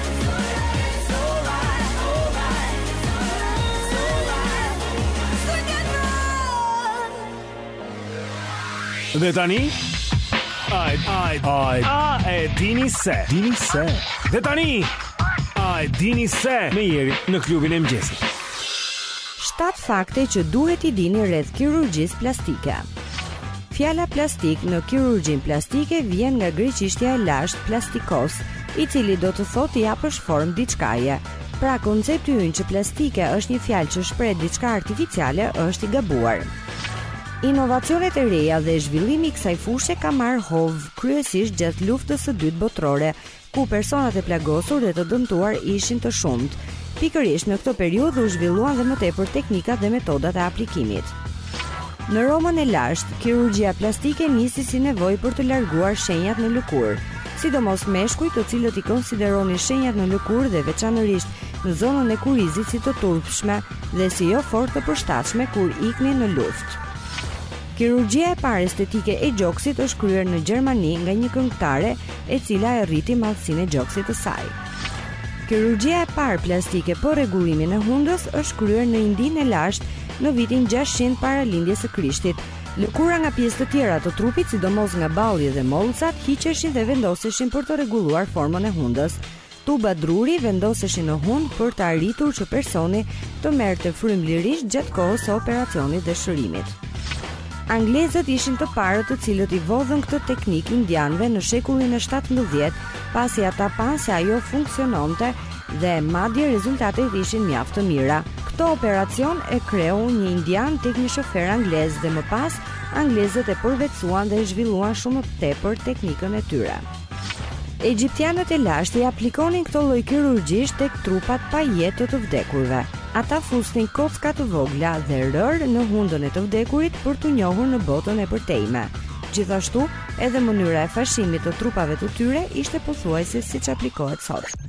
Dhe tani Ai, ai, ai A e dini se Dini se Dhe tani Ai, dini se Me Jerin në klubin e mëgjesit 7 fakte që duhet t'i dini rreth kirurgjisë plastike. Fjala plastikë në kirurgjinë plastike vjen nga greqishtja e lashtë plastikos, i cili do të thotë t'i japësh formë diçkaje. Pra koncepti ynë që plastike është një fjalë që shpreh diçka artificiale është i gabuar. Inovacionet e reja dhe zhvillimi i kësaj fushe ka marrë hov kryesisht gjatë luftës së dytë botërore, ku personat e plagosur dhe të dëmtuar ishin të shumtë. Pikërisht në këtë periudhë u zhvilluan dhe më tepër teknikat dhe metodat e aplikimit. Në Romën e lashtë, kirurgjia plastike nisi si nevojë për të larguar shenjat në lëkurë. sidomos meshkujt të cilët i konsideronin shenjat në lëkurë dhe veçanërisht në zonën e kurrizit si të turpshme dhe si jo fort të përshtatshme kur iknin në luftë. Kirurgjia e parë estetike e gjoksit është kryer në Gjermani nga një këngëtare e cila e rriti madhësinë e gjoksit të saj. Kirurgjia e parë plastike për rregullimin e hundës është kryer në Indinë e lashtë në vitin 600 para lindjes së Krishtit, Lëkura nga pjesë të tjera të trupit, sidomos nga balli dhe mollëzat, hiqeshin dhe vendoseshin për të rregulluar formën e hundës. Tuba druri vendoseshin në hundë për të arritur që personi të merrte frymë lirisht gjatë kohës së operacionit dhe shërimit. Anglezët ishin të parët të cilët i vodhën këtë teknikë indianëve në shekullin e 17, pasi ata panë se ajo funksiononte dhe madje rezultatet ishin mjaft të mira. Këtë operacion e kreu një indian tek një shofer anglez dhe më pas anglezët e përvetësuan dhe e zhvilluan shumë më tepër teknikën e tyre. Egjiptianët e lashtë i aplikonin këto lloj kirurgjish tek trupat pa jetë të të vdekurve. Ata fusnin kocka të vogla dhe rërë në hundën e të vdekurit për t'u njohur në botën e përtejme. Gjithashtu, edhe mënyra e fashimit të trupave të tyre ishte pothuajse siç aplikohet sot.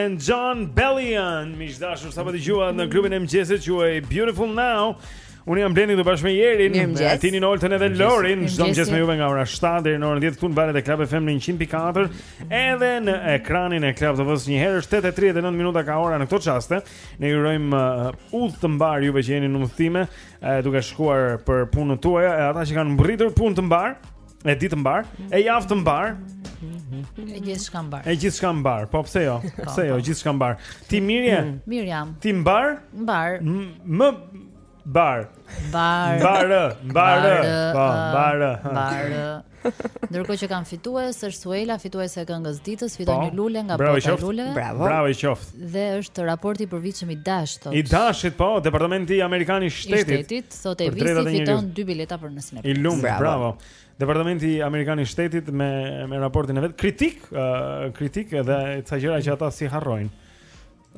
and Jon Bellion. Miq të dashur, sapo dëgjuat në klubin e mëngjesit quhej Beautiful Now. Unë jam Blendi këtu bashkë me Jerin, Tinin, Oltën edhe Lorin. Çdo mëngjes me juve nga ora 7 deri në orën 10 këtu në valët e Club FM në 100.4, edhe në ekranin e Club TV-s njëherësh 8:39 minuta ka ora në këto çaste. Ne ju urojmë uh, udhë të mbarë juve që jeni në udhëtime, uh, duke shkuar për punët tuaja, e ata që kanë mbërritur punë të mbarë, e ditë të mbarë, e javë të mbarë. E gjithçka mbarë. E gjithçka mbarë. Po pse jo? Po, pse jo, po. gjithçka mbarë. Ti mirë je? Mm, mirë jam. Ti mbarë? Mbarë. Më Mbarë. Mbarë. Mbarë. Mbarë. Po, mbarë. Mbarë. Ndërkohë që kam fitues, është Suela fituese e këngës së ditës, fiton po, një lule nga Bota e Luleve. Bravo. Bravo i qoftë. Dhe është raporti i përvitshëm i DASH-it. I DASH-it, po, Departamenti Amerikan i Shtetit. I Shtetit, thotë Evisi fiton dy bileta për nesër. I lum, bravo. Departamenti Amerikan i Shtetit me me raportin e vet kritik, uh, kritik edhe ca gjëra që ata s'i harrojnë.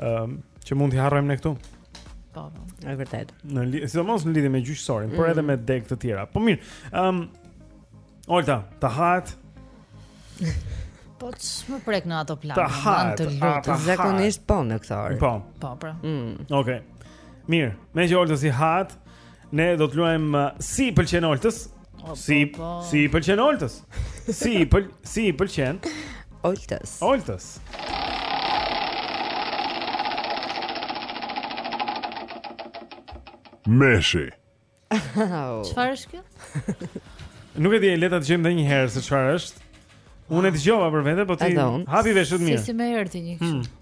Ëm, që mund t'i harrojmë ne këtu. Po, po. Është vërtet. Në lidhje, sidomos në lidhje me gjyqësorin, por edhe mm. me degë të tjera. Po mirë. Ëm Olta, të hahet. Po ç'më prek në ato plane. Të hahet, të lutem. Zakonisht po në këtë orë. Po. Po, pra. Mm. Okej. Mirë, meqë Oltës i hahet, Ne do të luajmë uh, si i pëlqen Oltës. Po, si po, po. si i pëlqen Oltës. Si i pël si i pëlqen Oltës. Oltës. Mishi. Çfarë është kjo? Nuk e di, le ta dëgjojmë edhe një herë se çfarë është. Unë e dëgjova për vete, po ti hapi veshët shumë mirë. Si si më erdhi një kështu. Hmm.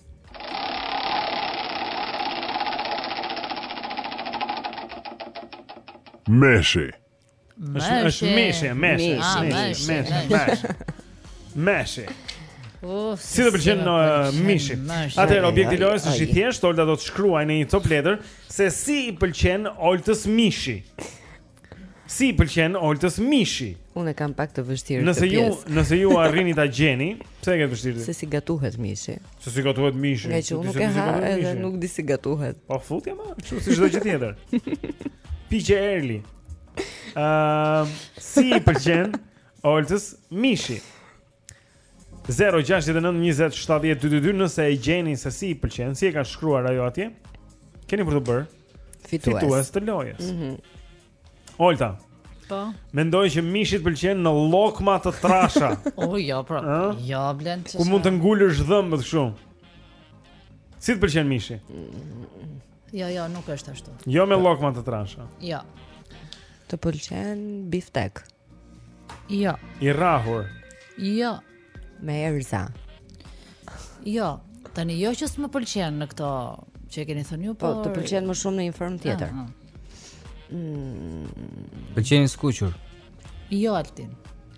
Mishi. Mishi, mishi, mishi, mishi, ah, mishi, mishi. Mishi. Uf, si do pëlqen në uh, mishi. Atëherë objekti i lojës është i thjeshtë, Olta do të shkruajë në një copë letër se si i pëlqen Oltës mishi. Si i pëlqen Oltës mishi? Unë e kam pak të vështirë këtë pjesë. Nëse ju, nëse ju arrini ta gjeni, pse e ke të vështirë? Se si gatuhet mishi? Se si gatuhet mishi? Ngaqë unë nuk e ha, edhe nuk di si gatuhet. Po futja më, kështu si çdo gjë tjetër. Piqe Erli. Ëm, uh, si i pëlqen Oltës mishi? 0692070222 nëse e gjeni se si i pëlqen, si e ka shkruar ajo atje. Keni për t'u bërë fitues, fitues të lojës. Mhm. Mm Olta. Po. Mendoj që mishi të pëlqen në llokma të trasha. O oh, jo, pra. Jo, Blend. Ku mund të ngulësh dhëmbët kështu? Si të pëlqen mishi? Mm -hmm. Jo, jo, nuk është ashtu. Jo me llokma të trasha. Jo. Të pëlqen biftek. Jo. I rrahur. Jo. Me erëza. Jo. Tani jo që s'më pëlqen në këto që e keni thënë ju, po të pëlqen më shumë në një formë tjetër. Ëh. Mm. Pëlqen i skuqur. Jo Altin.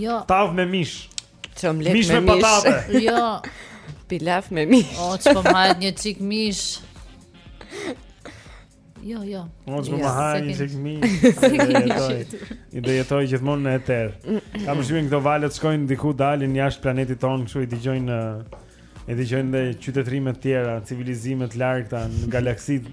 Jo. Tavë me mish. Çomlek me mish. Mish me patate. Jo. Pilaf me mish. O, ç'po më hahet një çik mish. Jo, jo. Unë s'më më hahet një çikë mish. I dhe jetoj gjithmonë në eter. Kam shumë në këto valët, shkojnë diku dalin jashtë planetit tonë, kështu i dëgjojnë i dëgjojnë dhe qytetërimet e tjera, civilizimet e largëta, në galaksitë.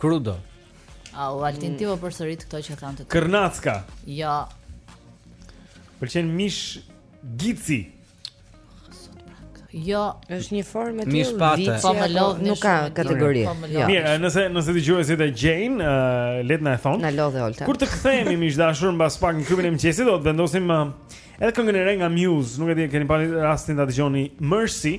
Krudo. Au, Altin ti po përsërit këto që thanë të tjerë. Kërnacka. Jo. Pëlqen mish gici. Jo, është një formë e tillë vici. Po më lodh, nuk ka kategori. Po jo. Mirë, nëse nëse dëgjuesit e gjejnë, uh, le të na e thonë. Na lodhe Olta. Kur të kthehemi miq të dashur mbas pak në klubin e mëngjesit, do të vendosim uh, edhe këngën e re nga Muse, nuk e di, keni pasë rastin ta dëgjoni Mercy.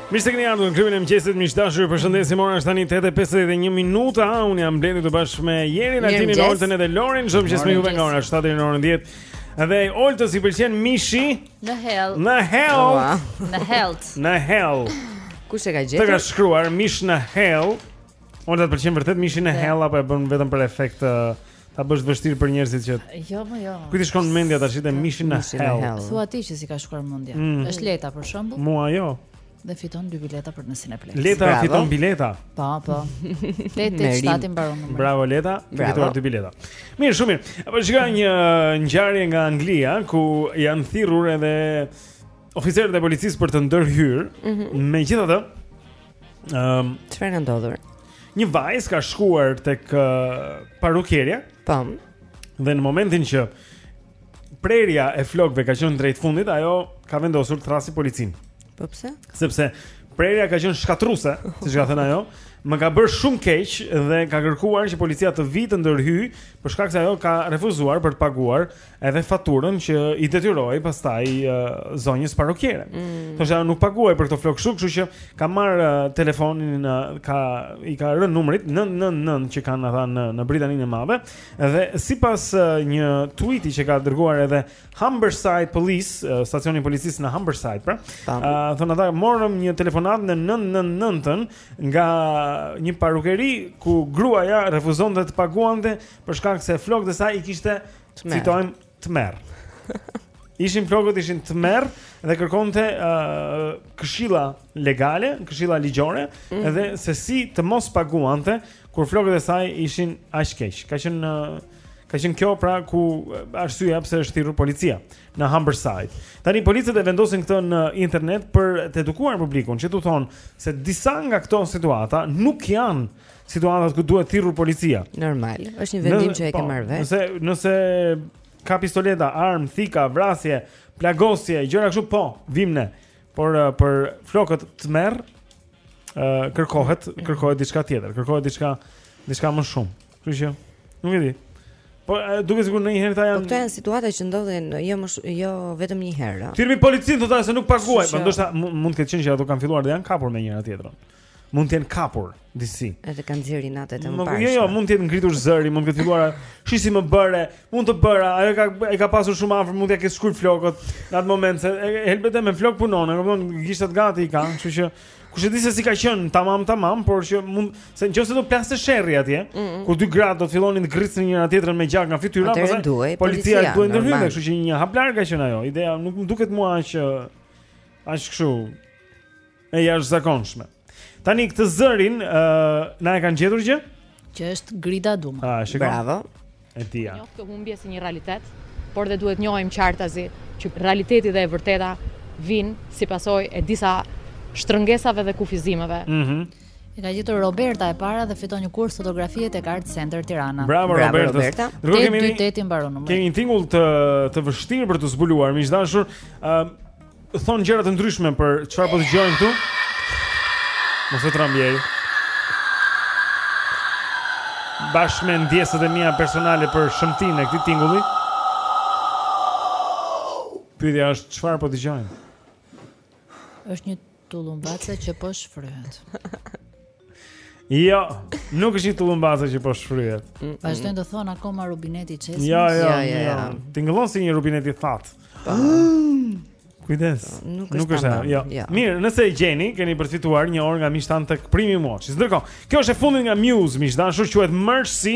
Mirë se keni ardhur në klubin e mëngjesit, miq të dashur, ju përshëndesim. Ora është tani 8:51 minuta. Unë jam Blendi këtu bashkë me Jerin, Altinin, Oltën dhe Lorin. Çdo mëngjes me juve nga ora 7 deri në orën 10. Dhe Oltës i pëlqen mishi në hell. Në hell. Në hell. Në hell. Kush e ka gjetur? Të ka shkruar mish në hell. Olta të pëlqen vërtet mishi në hell apo e bën vetëm për efekt të ta bësh të vështirë për njerëzit që Jo, më jo. Ku t'i shkon mendja tash te mishi në hell? Thua ti që s'i ka shkuar mendja. Mm. Është Leta për shembull? Mu ajo edhe fiton dy bileta për në Cineplex. Leta Bravo. fiton bileta. Po, po. Leta shtatë i mbaron numri. Bravo Leta, fituar dy bileta. Mirë, shumë mirë. A po shikoj një ngjarje nga Anglia ku janë thirrur edhe oficerët e policisë për të ndërhyrë. Mm -hmm. Megjithatë, ëm, um, çfarë ka ndodhur? Një vajzë ka shkuar tek uh, parukierja. Tam. Po. Dhe në momentin që prerja e flokëve ka qenë drejt fundit, ajo ka vendosur të thërrasi policinë. Po pse? Sepse prerja ka qenë shkatërruese, siç ka thënë ajo. Më ka bërë shumë keq dhe ka kërkuar që policia të vijë të ndërhyjë, për shkak se ajo ka refuzuar për të paguar edhe faturën që i detyroi pastaj uh, zonjës parukiere. Mm. Thoshte ajo nuk paguaj për këto flokë kështu, kështu që ka marrë uh, telefonin uh, ka i ka rënë numrit 999 që kanë ata në në Britaninë e Madhe dhe sipas uh, një tweeti që ka dërguar edhe Humberside Police, uh, stacioni i policisë në Humberside, pra. Uh, thonë ata morëm një telefonatë në 999 nga një parukeri ku gruaja refuzonte të paguante Për shkak se flokët e saj i kishte citojmë tmerr. Ishin flokët ishin tmerr dhe kërkonte uh, këshilla legale, këshilla ligjore mm -hmm. dhe se si të mos paguante kur flokët e saj ishin aq keq. Ka qenë uh, Ka qenë kjo pra ku arsyeja pse është thirrur policia në Humberside. Tani policët e vendosin këtë në internet për të edukuar publikun, që tu thon se disa nga këto situata nuk janë situatat ku duhet thirrur policia. Normal, është një vendim në, që e ke po, marrë vetë. Nëse nëse ka pistoleta, armë, thika, vrasje, plagosje, gjëra kështu po, vim ne. Por uh, për flokët tmerr ë uh, kërkohet, kërkohet diçka tjetër, kërkohet diçka diçka më shumë. Kështu që nuk e di. Po duket sikur në një herë tha janë. Po këto janë situata që ndodhin jo më jo vetëm një herë. Thirrmë policin thotë se nuk paguaj, por ndoshta mund të ketë qenë që ato kanë filluar dhe janë kapur me njëra tjetrën. mund të jenë kapur disi. Edhe kanë nxjerrë inatet e mëparshme. Jo, jo, mund të jetë ngritur zëri, mund të ketë filluar shi si më bëre, mund të bëra, ajo ka e ka pasur shumë afër, mund t'ia ketë shkulur flokët në atë moment se helbete me flokë punon, e kupton, gishtat gati i kanë, kështu që kush e di se si ka qenë tamam tamam, por që mund se nëse do plasë sherri atje, mm -hmm. kur dy gratë do të fillonin të grisnin njëra tjetrën me gjak nga fytyra, pastaj policia, policia duhet të ndërhyjë, kështu që një hap larg ka qenë ajo. Ideja nuk më duket mua dhe aq kështu E jashtëzakonshme. Tani këtë zërin ë uh, na e kanë gjetur që që është Grida Duma. Ah, Bravo. E dija. E njoh këtë humbje si një realitet, por dhe duhet të njohim qartazi që realiteti dhe e vërteta vijnë si pasojë e disa shtrëngesave dhe kufizimeve. Mhm. Mm E ka gjetur Roberta e para dhe fiton një kurs fotografie tek Art Center Tirana. Bravo, Bravo Roberta. Rrugë, me tetën mbaron numrin. Kemi një tingull të të vështirë për të zbuluar, miq të dashur. Ëm uh, thonë gjëra të ndryshme për çfarë po dëgjojmë këtu. Mos e tremb, hej. Bashkë me ndjesët e mia personale për shëmtinë e këtij tingulli. Pyetja është çfarë po dëgjojmë? Është një tullumbace që po shfryhet. Jo, nuk është një tullumbace që po shfryhet. Vazhdojnë të thonë akoma rubineti i çezmës. Jo, jo, jo. Ja. Tingëllon si një rubinet i thatë. Po. Kujdes. Po, nuk është. Nuk është. Jo. Ja. Mirë, nëse e gjeni, keni përfituar një orë nga miq tanë tek Prime Motion. Ndërkohë, kjo është e fundit nga Muse, miq tanë, ashtu quhet Mercy,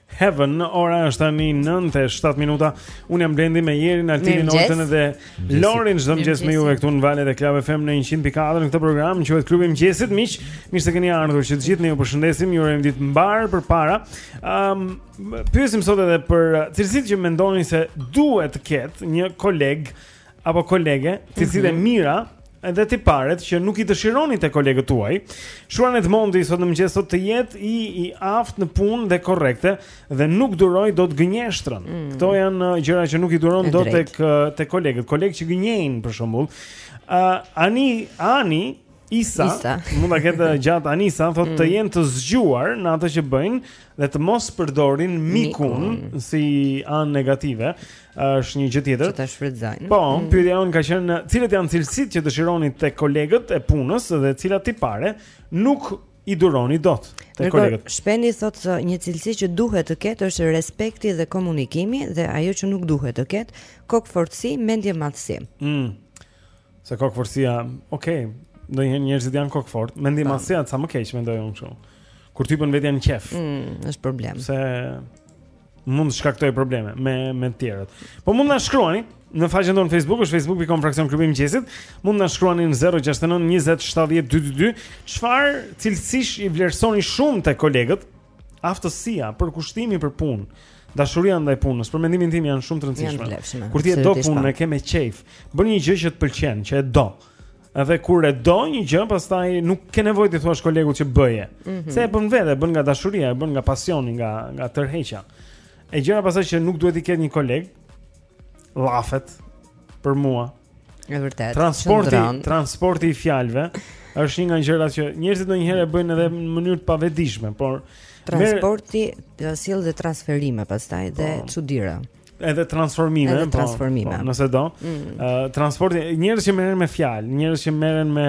Heaven, ora është tani 9:07 minuta. Unë jam Blendi me Jerin, Altinin, Ortën dhe Lorin, çdo mëngjes me juve këtu në valët e Club FM në 100.4 në këtë program, quhet Klubi i Mëngjesit. Miq, mirë se keni ardhur. Që të gjithë ne ju përshëndesim, ju urojmë ditë të mbarë përpara. Ëm, um, pyesim sot edhe për cilësitë që mendoni se duhet të ketë një koleg apo kolege, cilësitë e mm -hmm. mira edhe tiparet që nuk i dëshironi te kolegët tuaj. Shkruan Edmondi sot në mëngjes sot të jetë i i aftë në punë dhe korrekte dhe nuk duroj dot gënjeshtrën. Mm. Këto janë uh, gjëra që nuk i duron dot tek uh, te kolegët. Kolegë që gënjejnë për shembull. Ë uh, Ani Ani Isa, Isa. mund ta ketë gjatë Anisa, thotë mm. të jenë të zgjuar në atë që bëjnë dhe të mos përdorin mikun, mikun. si anë negative, është një gjë tjetër. Që ta shfrytëzojnë. Po, mm. pyetja jonë ka qenë, cilat janë cilësitë që dëshironi te kolegët e punës dhe cilat tipare nuk i duroni dot te kolegët. Shpendi thotë se një cilësi që duhet të ketë është respekti dhe komunikimi dhe ajo që nuk duhet të ketë, kokëfortësi, mendjemadhësi. Mm. Se kokëfortësia, okay, ndonjëherë njerëzit janë kokëfortë, mendjemadhësia ca më keq mendoj unë kështu. Kur të hyn vetja në qejf. Mm, është problem. Se mund të shkaktojë probleme me me të tjerët. Po mund të na shkruani në faqen tonë Facebook, është facebook.com fraksion klubi i mëngjesit, mund të na shkruani në 069 20 70 222, çfarë cilësish i vlerësoni shumë te kolegët? aftësia, përkushtimi për punë, dashuria ndaj punës, për mendimin tim janë shumë të rëndësishme. Kur ti e do punën, e ke me qejf, bën një gjë që të pëlqen, që e do. Edhe kur e do një gjë, pastaj nuk ke nevojë t'i thuash kolegut që bëje. Mm -hmm. Se e bën vetë, e bën nga dashuria, e bën nga pasioni, nga nga tërheqja. E gjëra pastaj që nuk duhet t'i ketë një koleg, llafet për mua. E vërtet. Transporti, transporti i fjalëve është një nga gjërat që njerëzit ndonjëherë e bëjnë edhe në mënyrë të pavetëdijshme, por transporti do të sjellë transferime pastaj dhe po. çudira. Edhe transformime, edhe po, transformime. Po, nëse do. Mm. Uh, transporti, njerëz që merren me fjalë, njerëz që merren me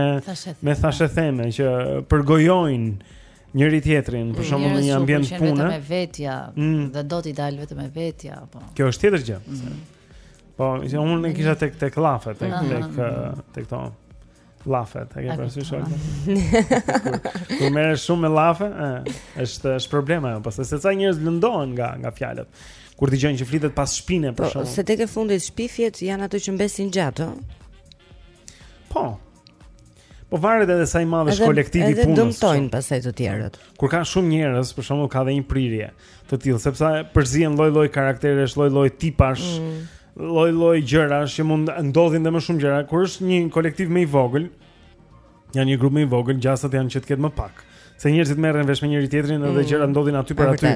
me thashetheme që përgojojnë njëri-tjetrin, për shkakun në një ambient pune. Njerëz që merren me vetja mm. dhe do t'i dalë vetëm me vetja, po. Kjo është tjetër gjë. Mm. Po, unë e kisha tek tek llafe, tek tek tek këto. Llafe, e ke parasysh atë? Kur merresh shumë me llafe, ë, është është problem ajo, pastaj se ca njerëz lëndohen nga nga fjalët. Kur dëgjojnë që flitet pas shpine për po, shkak. Po, se tek e fundit shpifjet janë ato që mbesin gjatë, ë? Po. Po varet edhe sa i madh është kolektivi i punës. Edhe dëmtojnë pastaj të tjerët. Kur ka shumë njerëz, për shembull, ka dhe një prirje të tillë, sepse përzihen lloj-lloj karakteresh, lloj-lloj tipash, mm. lloj-lloj mm. gjërash që mund të ndodhin dhe më shumë gjëra. Kur është një kolektiv më i vogël, janë një grup më i vogël, gjasat janë që të ketë më pak. Se njerëzit merren vesh me njëri-tjetrin mm. dhe gjërat ndodhin aty për aty.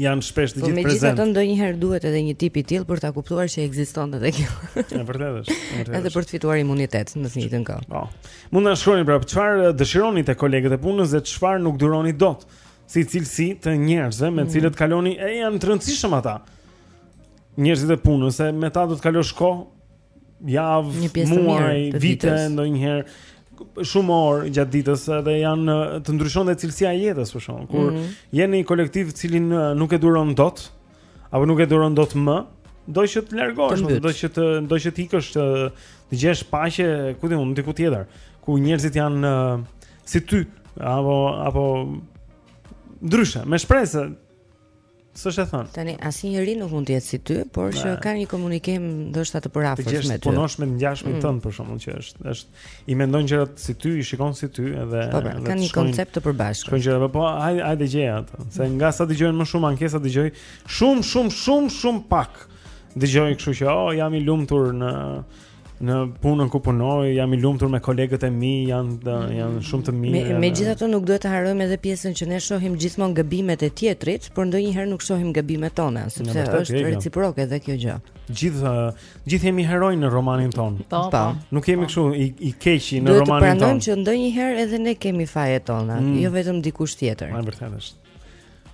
janë shpesh të po, gjithë prezent. Megjithatë ndonjëherë duhet edhe një tip i tillë për ta kuptuar se ekziston edhe kjo. Është vërtet është. Edhe për të fituar imunitet në të njëjtën kohë. Po. Mund të na shkruani pra çfarë dëshironi te kolegët e punës dhe çfarë nuk duroni dot, si cilësi të njerëzve me të mm. cilët kaloni e janë të rëndësishëm ata. Njerëzit e punës, se me ta do të kalosh kohë javë, muaj, vite ndonjëherë shumë orë gjatë ditës dhe të ndryshon dhe cilësia e jetës për shkakun kur mm -hmm. je në një kolektiv të cilin nuk e duron dot apo nuk e duron dot më do që të largohesh do që të do që të ikësh të, të gjesh paqe ku, dikund, diku tjetër ku njerëzit janë si ty apo apo ndryshe me shpresë S'është e thënë. Tani asnjeri nuk mund të jetë si ty, por që ka një komunikim ndoshta të përafërt me ty. Ti punosh me ngjashmin mm. tënd për shkakun që është, është i mendon gjërat si ty, i shikon si ty edhe po, pra, ka një koncept të përbashkët. Shkon gjëra, po hajde hajde gjeje atë. Se nga sa dëgjojmë më shumë ankesa dëgjoj shumë shumë shumë shumë pak. Dëgjoj kështu që oh jam i lumtur në në punën ku punoj, jam i lumtur me kolegët e mi, janë mm. janë shumë të mirë. Me, megjithatë nuk duhet të harrojmë edhe pjesën që ne shohim gjithmonë gabimet e tjetrit, por ndonjëherë nuk shohim gabimet tona, sepse është reciproke edhe kjo gjë. Gjithë, të gjithë jemi heronj në romanin tonë. Po, po. po. Nuk jemi po. kështu i, i keqi në romanin tonë. Duhet të pranojmë që ndonjëherë edhe ne kemi fajet tona, mm. jo vetëm dikush tjetër. Është e vërtetë.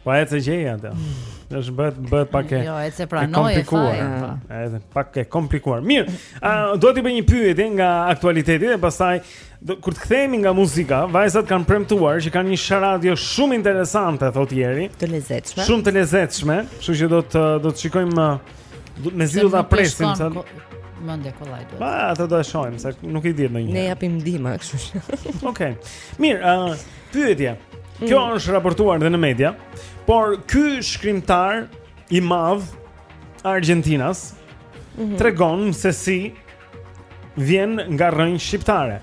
Po e të gjej atë. Është bëhet bëhet pak e. Jo, e të pranoj e faj. Edhe pak e komplikuar. Mirë, do ta bëj një pyetje nga aktualiteti dhe pastaj kur të kthehemi nga muzika, vajzat kanë premtuar që kanë një sharadio shumë interesante, thotë Jeri. Të lezetshme. Shumë të lezetshme, kështu që do të do të shikojmë mezi do ta presim se. Mendja kollaj duhet. Pa, atë do e shohim, se nuk i dihet ndonjëherë. Ne japim ndihmë, kështu që. Okej. Mirë, ë Pyetje. Mm. Kjo është raportuar dhe në media, por ky shkrimtar i madh argjentinas mm -hmm. tregon se si vjen nga rrënjë shqiptare.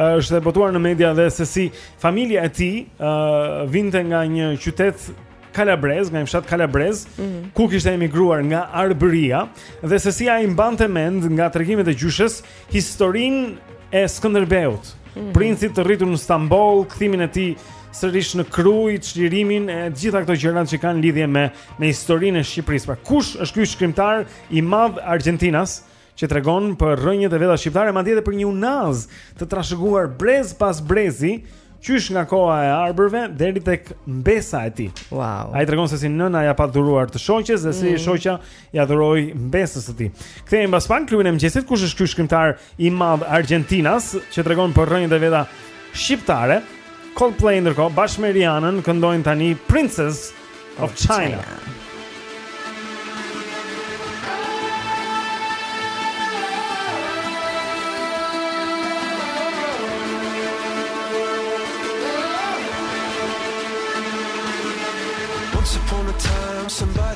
Është e botuar në media dhe se si familja e tij uh, vinte nga një qytet kalabrez, nga një fshat kalabrez, mm -hmm. ku kishte emigruar nga Arbëria dhe se si ai mbante mend nga tregimet e gjyshes historinë e Skënderbeut, mm. princit të rritur në Stamboll, kthimin e tij sërish në Krujë, çlirimin e të gjitha këto gjërat që kanë lidhje me me historinë e Shqipërisë. Pra kush është ky shkrimtar i madh argjentinas? që tregon për rrënjët e veta shqiptare, madje edhe për një unazë të trashëguar brez pas brezi, qysh nga koha e arbërve deri tek mbesa e tij. Wow. Ai tregon se si nëna ia pat dhuruar të shoqes dhe si mm. shoqja ia dhuroi mbesës së tij. Kthehemi pas pak në Klubin e Mëngjesit kush është ky shkrimtar i madh argjentinas që tregon për rrënjët e veta shqiptare. Coldplay ndërkohë bashkë me Rihannën këndojnë tani Princess of China. Of China.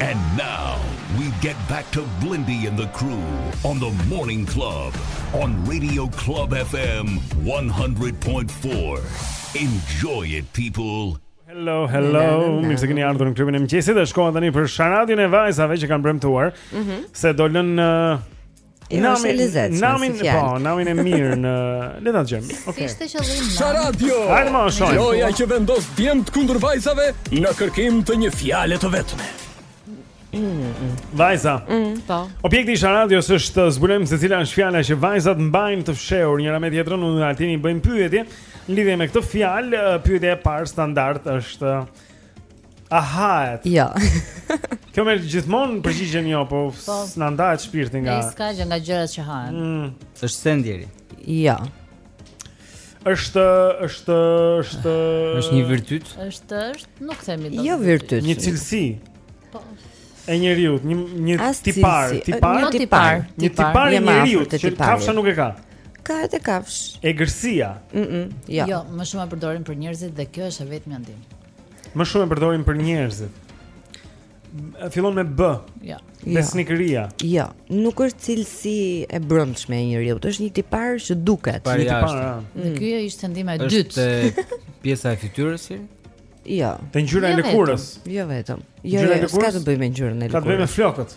And now we get back to Blendi and the crew on the morning club on radio club FM 100.4 enjoy it people Hello, hello. Mirë se keni ardhur në klubin e mëngjesit. Është koha tani për sharadën e vajzave që kanë premtuar mm -hmm. se do lënë uh, Namin, jo, është lezet, namin, si po, namin e mirë në lezet djem. Okej. Okay. Ishte qëllim. Sa radio. Hajde ta shohim. Loja që vendos djemtë kundër vajzave në kërkim të një fjale të vetme. Vajza. Mm, po. Objekti i sharadës është të zbulojmë se cila është fjala që vajzat mbajnë të fshehur njëra me tjetrën, unë e Altini bëjmë pyetje në lidhje me këtë fjalë, pyetja e parë standard është A hahet? Jo. Kjo merr gjithmonë përgjigjen jo, po, po. s'na ndahet shpirti nga. Ai s'ka gjë nga gjërat që hahen. Mm. Është send, Jeri. Jo. Është është është është një virtyt? Është është, nuk themi dot. Jo virtyt. Një cilësi. Po. E njeriut, një një tipar, tipar, një tipar, një tipar i njeriut që kafsha nuk e ka. Ka edhe kafsha. Egërsia. Mhm. Jo. Jo, më shumë e përdorin për njerëzit dhe kjo është e vetmja ndihmë. Më shumë e përdorin për njerëzit. Fillon me B. Jo. Jo. Besnikëria. Jo, jo. nuk është cilësi e brendshme e njeriut, është një tipar që duket. Një tipar. Mm. Dhe kjo ishte ndihma e dytë. Është pjesa e fytyrës si? Jo. Te ngjyra e jo lëkurës. Jo vetëm. Jo, jo, jo, s'ka të bëjë me ngjyrën e lëkurës. Ka të bëjë me flokët.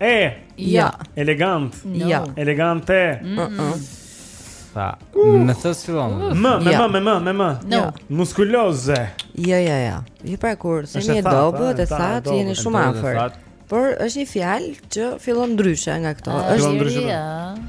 E. Jo. Elegant. Jo. Elegante. S'ka. Me ç'të fillon. M, me m, me m, me m. Jo. Muskuloze. Jo, jo, jo. Ju pra kur thoni e dobët, e thatë, jeni shumë afër. Por është një fjalë që fillon ndryshe nga këto. Është një fjalë.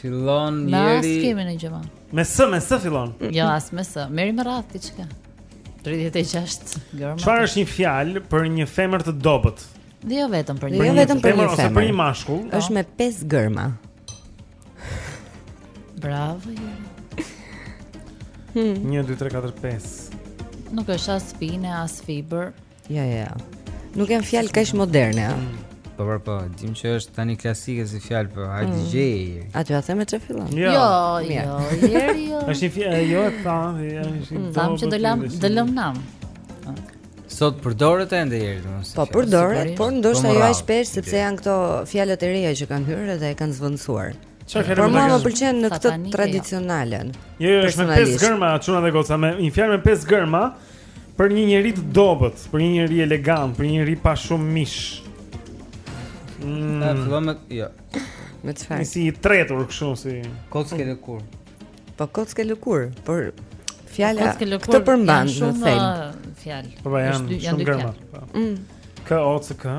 Fillon Jeri. Ne s'kemi asnjë gjë më. Me s me s fillon. Jo, as me s. Merri me radhë të gjitha. 36 gërma. Çfarë është një fjalë për një femër të dobët? Dhe jo vetëm për një, jo vetëm për një femër, ose për një mashkull. Po. Është me 5 gërma. Bravo. 1 2 3 4 5. Nuk është as spine, as fibër. Jo, jo, jo. Nuk janë fjalë kaq moderne, a? Po, po, po, e dimë që është tani klasike si fjalë, po, hajt mm. gjeje. A të ta them me ça fillon? Jo, jo, jo, Jeri, jo. është një fjalë, jo, e tha, jo, është një mm. Thamë që do lëmë, do lëmë nam. Sot përdoret ende Jeri, domethënë. Po, përdoret, por po, ndoshta jo aq shpesh, sepse janë këto fjalët e reja që kanë hyrë dhe e kanë zvëndësuar. Por mua më pëlqen kjo, jo. tradicionalen. Jo, jo, është me pesë gërma, çuna dhe goca me një fjalë me pesë gërma. Për një njeri të dobët, për një njeri elegant, për një njeri pa shumë mish. Mm. Na fillon me jo. Me çfarë? Si i tretur kështu si kockë e lëkurë. Po kockë e lëkurë, por fjala këtë përmban në thelb. Shumë fjalë. Po janë shumë gërma. Po. Mm. K o c k.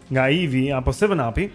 nga Ivi apo Seven Up-i,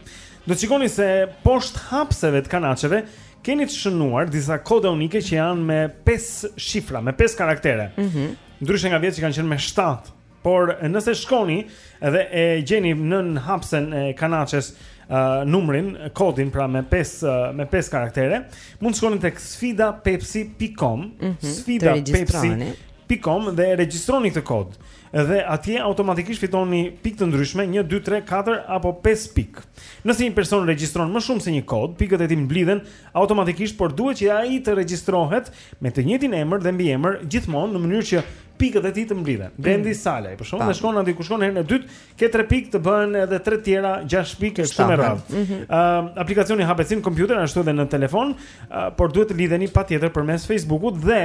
do të shikoni se poshtë hapëseve të kanaçeve keni të shënuar disa kode unike që janë me 5 shifra, me 5 karaktere. Mhm. Mm Ndryshe nga vjet që kanë qenë me 7, por nëse shkoni dhe e gjeni nën hapësen e kanaçes uh, numrin, kodin pra me 5 uh, me 5 karaktere, mund të shkoni tek sfidapepsi.com, mm -hmm. sfidapepsi.com dhe të regjistroni këtë kod. Dhe atje automatikisht fitoni pikë të ndryshme, 1 2 3 4 apo 5 pikë. Nëse një person regjistron më shumë se një kod, pikët e tij mblidhen automatikisht, por duhet që ai të regjistrohet me të njëjtin emër dhe mbiemër gjithmonë në mënyrë që pikët e tij të mblidhen. Blendi mm. Salaj, për shembull dhe shkon aty ku shkon herën e dytë, ke 3 pikë të bëhen edhe 3 të tjera, 6 pikë kështu me radhë. Ëm mhm. uh, aplikacioni hapet si në kompjuter ashtu edhe në telefon, uh, por duhet të lidheni patjetër përmes Facebookut dhe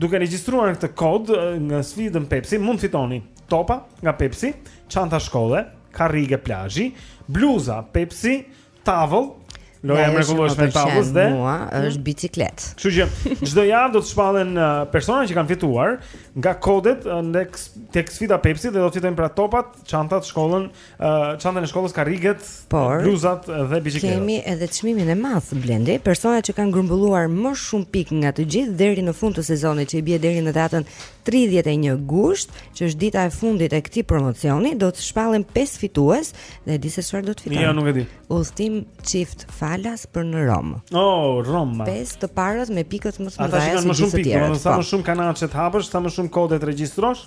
Duke regjistruar këtë kod në sfidën Pepsi mund të fitoni topa nga Pepsi, çanta shkolle, karrige plazhi, bluza Pepsi, tavël, loja e mrekullueshme e tavlës dhe mua është biçikletë. Kështu që çdo javë do të shpallen uh, persona që kanë fituar nga kodet uh, tek sfida Pepsi dhe do të fitojnë pra topat, çantat, shkollën, çantën e shkollës karriget, bluzat dhe biçikletat. Kemi edhe çmimin e madh Blendi, personat që kanë grumbulluar më shumë pikë nga të gjithë deri në fund të sezonit që i bie deri në datën 31 gusht, që është dita e fundit e këtij promocioni, do të shpallen 5 fitues dhe di se çfarë do të fitojnë. Jo, nuk e di. Udhëtim çift falas për në Romë. Oh, Roma. 5 të parët me pikët më të mëdha se të tjerët. Ata kanë më shumë pikë, sa po. më shumë kanaçe të hapësh, sa më shumë kode të regjistrosh.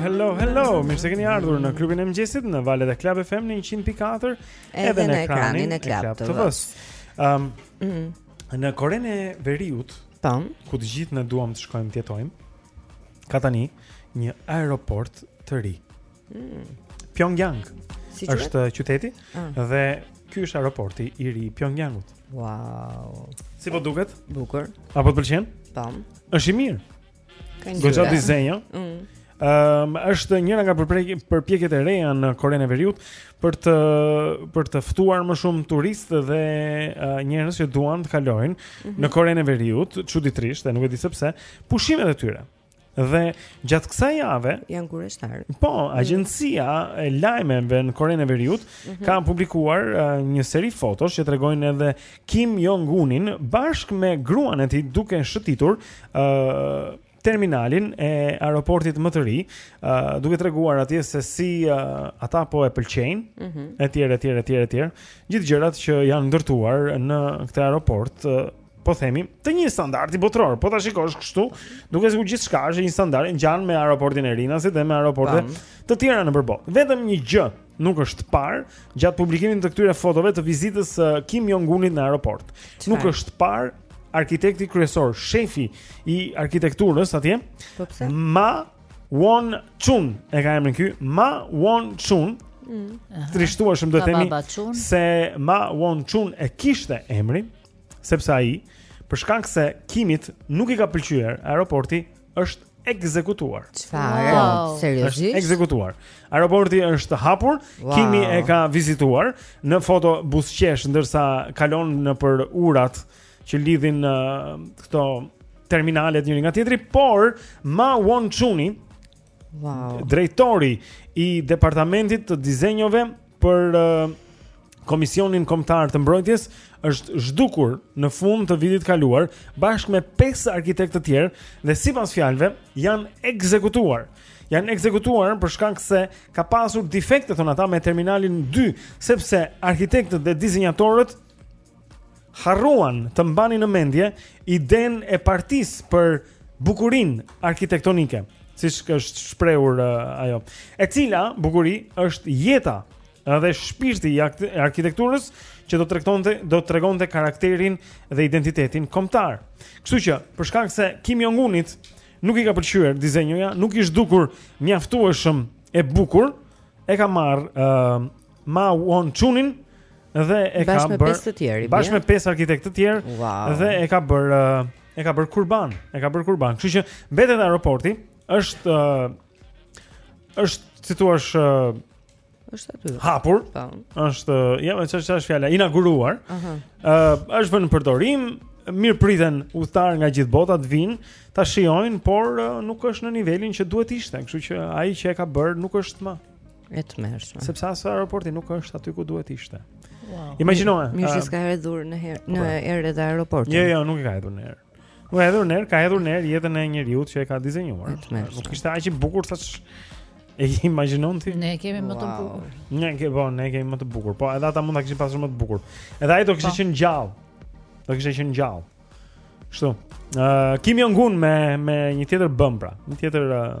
hello, hello. Mirë se keni ardhur në klubin e mëngjesit në valët e Club FM në 100.4 edhe, edhe në ekranin e Club TV. Ëm, um, mm -hmm. Në Korenë e Veriut, Tan, ku të gjithë ne duam të shkojmë të jetojmë, ka tani një aeroport të ri. Mm. Pyongyang. është qyteti ah. dhe ky është aeroporti i ri i Pyongyangut. Wow. Si po duket? Bukur. A po të pëlqen? Tan. Është i mirë. Goxha dizenjo. Ëm mm. ehm, është njëra nga përpjekjet e reja në Korenë e Veriut për të për të ftuar më shumë turistë dhe uh, njerëz që duan të kalojnë mm -hmm. në Korenë e Veriut, çuditërisht, e nuk e di se pse, pushimet e tyre. Dhe gjatë kësaj jave janë kurështar. Po, mhm. agjencia e lajmeve në Korenë e Veriut mm -hmm. ka publikuar uh, një seri fotosh që tregojnë edhe Kim Jong Unin bashkë me gruan e tij duke shëtitur ë uh, terminalin e aeroportit më të ri, uh, duke treguar atje se si uh, ata po e pëlqejnë, mm -hmm. etj, etj, etj, etj. Gjithë gjërat që janë ndërtuar në këtë aeroport uh, po themi, të një standardi botëror. Po ta shikosh kështu, duket sikur gjithçka është një standard, ngjan me aeroportin e Rinasit dhe me aeroporte të tjera nëpër botë. Vetëm një gjë nuk është parë gjatë publikimit të këtyre fotove të vizitës së Kim Jong Unit në aeroport. Çfarë? Nuk është parë arkitekti kryesor, shefi i arkitekturës atje. Po pse? Ma Won Chun, e ka emrin ky, Ma Won Chun. Mm. Trishtueshëm do të themi se Ma Won Chun e kishte emrin sepse ai për shkak se Kimit nuk i ka pëlqyer aeroporti është ekzekutuar. Çfarë? Po, wow. seriozisht? Është ekzekutuar. Aeroporti është hapur, wow. Kimi e ka vizituar në foto buzëqesh ndërsa kalon nëpër urat që lidhin uh, këto terminalet njëri nga tjetri, por Ma Won Chuni, wow. drejtori i departamentit të dizenjove për uh, Komisionin Kombëtar të Mbrojtjes është zhdukur në fund të vitit të kaluar bashkë me pesë arkitektë të tjerë dhe sipas fjalëve janë ekzekutuar. Janë ekzekutuar për shkak se ka pasur defekte thonë ata me terminalin 2, sepse arkitektët dhe dizenjatorët harruan të mbanin në mendje idenë e partisë për bukurinë arkitektonike, siç është shprehur uh, ajo. E cila bukuri është jeta dhe shpirti i arkitekturës që do të tregtonte do të tregonte karakterin dhe identitetin kombëtar. Kështu që, për shkak se Kim Jong Unit nuk i ka pëlqyer dizenjoja, nuk i është dukur mjaftueshëm e bukur, e ka marrë uh, Ma Won Chunin dhe e ka bërë bashkë me pesë të tjerë, bashkë me pesë arkitektë të tjerë wow. dhe e ka bërë e ka bërë kurban, e ka bërë kurban. Kështu që mbetet aeroporti, është është si thua është është aty. Hapur. Po. Është, ja, më çfarë është fjala? Inauguruar. Ëh. Uh -huh. uh, është vënë në përdorim, mirëpriten udhëtarë nga gjithë bota të vijnë, ta shijojnë, por uh, nuk është në nivelin që duhet të ishte, kështu që ai që e ka bërë nuk është më. E tmerrshme Sepse as aeroporti nuk është aty ku duhet ishte wow. Imagjinoje Mirë që ah, s'ka hedhur në erë Në po. erë dhe aeroportin Jo, jo, nuk e ka hedhur në erë Nuk e hedhur në erë, ka hedhur në erë jetën e njeriut që e ka dizenjuar E tmerrshme Nuk ishte aq i bukur sa ç'e imagjinon ti? Ne kemi më të bukur. Ne kemi, po, ne kemi më të bukur. Po, edhe ata mund ta kishin pasur më të bukur. Edhe ai do kishte po. qenë gjallë. Do kishte qenë gjallë. Kështu. Ë, uh, Kim Jong Un me me një tjetër bëmë pra, një tjetër uh,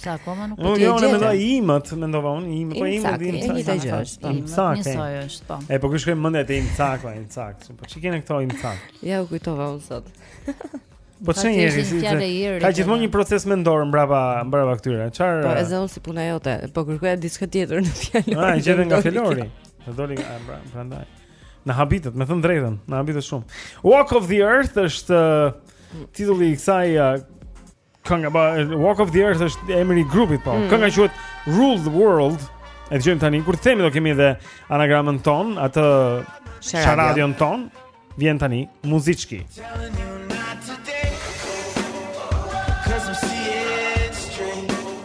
Se akoma nuk po e gjete. Unë mendoj i imët, mendova unë, i imët, po i imët, i imët, i imët, i imët, njësoj është, po. E, po kush t'i ka mendtë te imcak, la, imcak, po ç'i ke këto imcak? Ja, u kujtova unë sot. Po çfarë njeriu, si të, ka gjithmon një proces mendor mbrapa, mbrapa këtyre, çfarë... Po, edhe unë si puna jote, po kërkoja diçka tjetër në fjalor. A, e gjete nga fjalori, më doli nga, pra, prandaj. Na habite, me thënë të drejtën, na habite shumë. Walk off the Earth është uh, titulli i kësaj uh, Kënga ba, Walk off the Earth është emri i grupit po. Mm. Kënga quhet Rule the World. E dëgjojmë tani kur kthehemi do kemi edhe anagramën tonë, atë sharadën tonë. Vjen tani muziçka.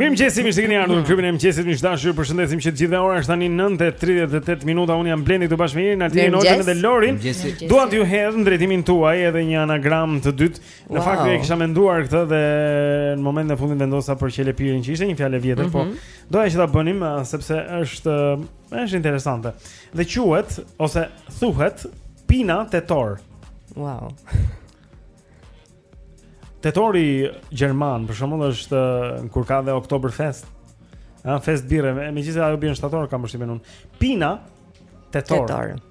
Mirëmëngjesi, mirë se keni ardhur në klubin e mëngjesit, miq të dashur, përshëndesim që të gjithë dhe ora është tani 9.38 minuta, unë jam Blendi këtu bashkë me Irin, Altinin, Orgesin dhe Lorin, dua t'ju hedh në drejtimin tuaj edhe një anagram të dytë, në fakt e kisha menduar këtë dhe në momentin e fundit vendosa për qelepirin që ishte një fjalë e vjetër, po mhm. doja që ta bënim, sepse është Më është interesante. Dhe quhet ose thuhet Pina Tetor. Wow. Tetori gjerman për shembull është uh, kur ka dhe Oktoberfest. Ëh, festë birre, megjithëse ajo bie në shtator kam përshtypjen unë. Pina Tetor. Tetor.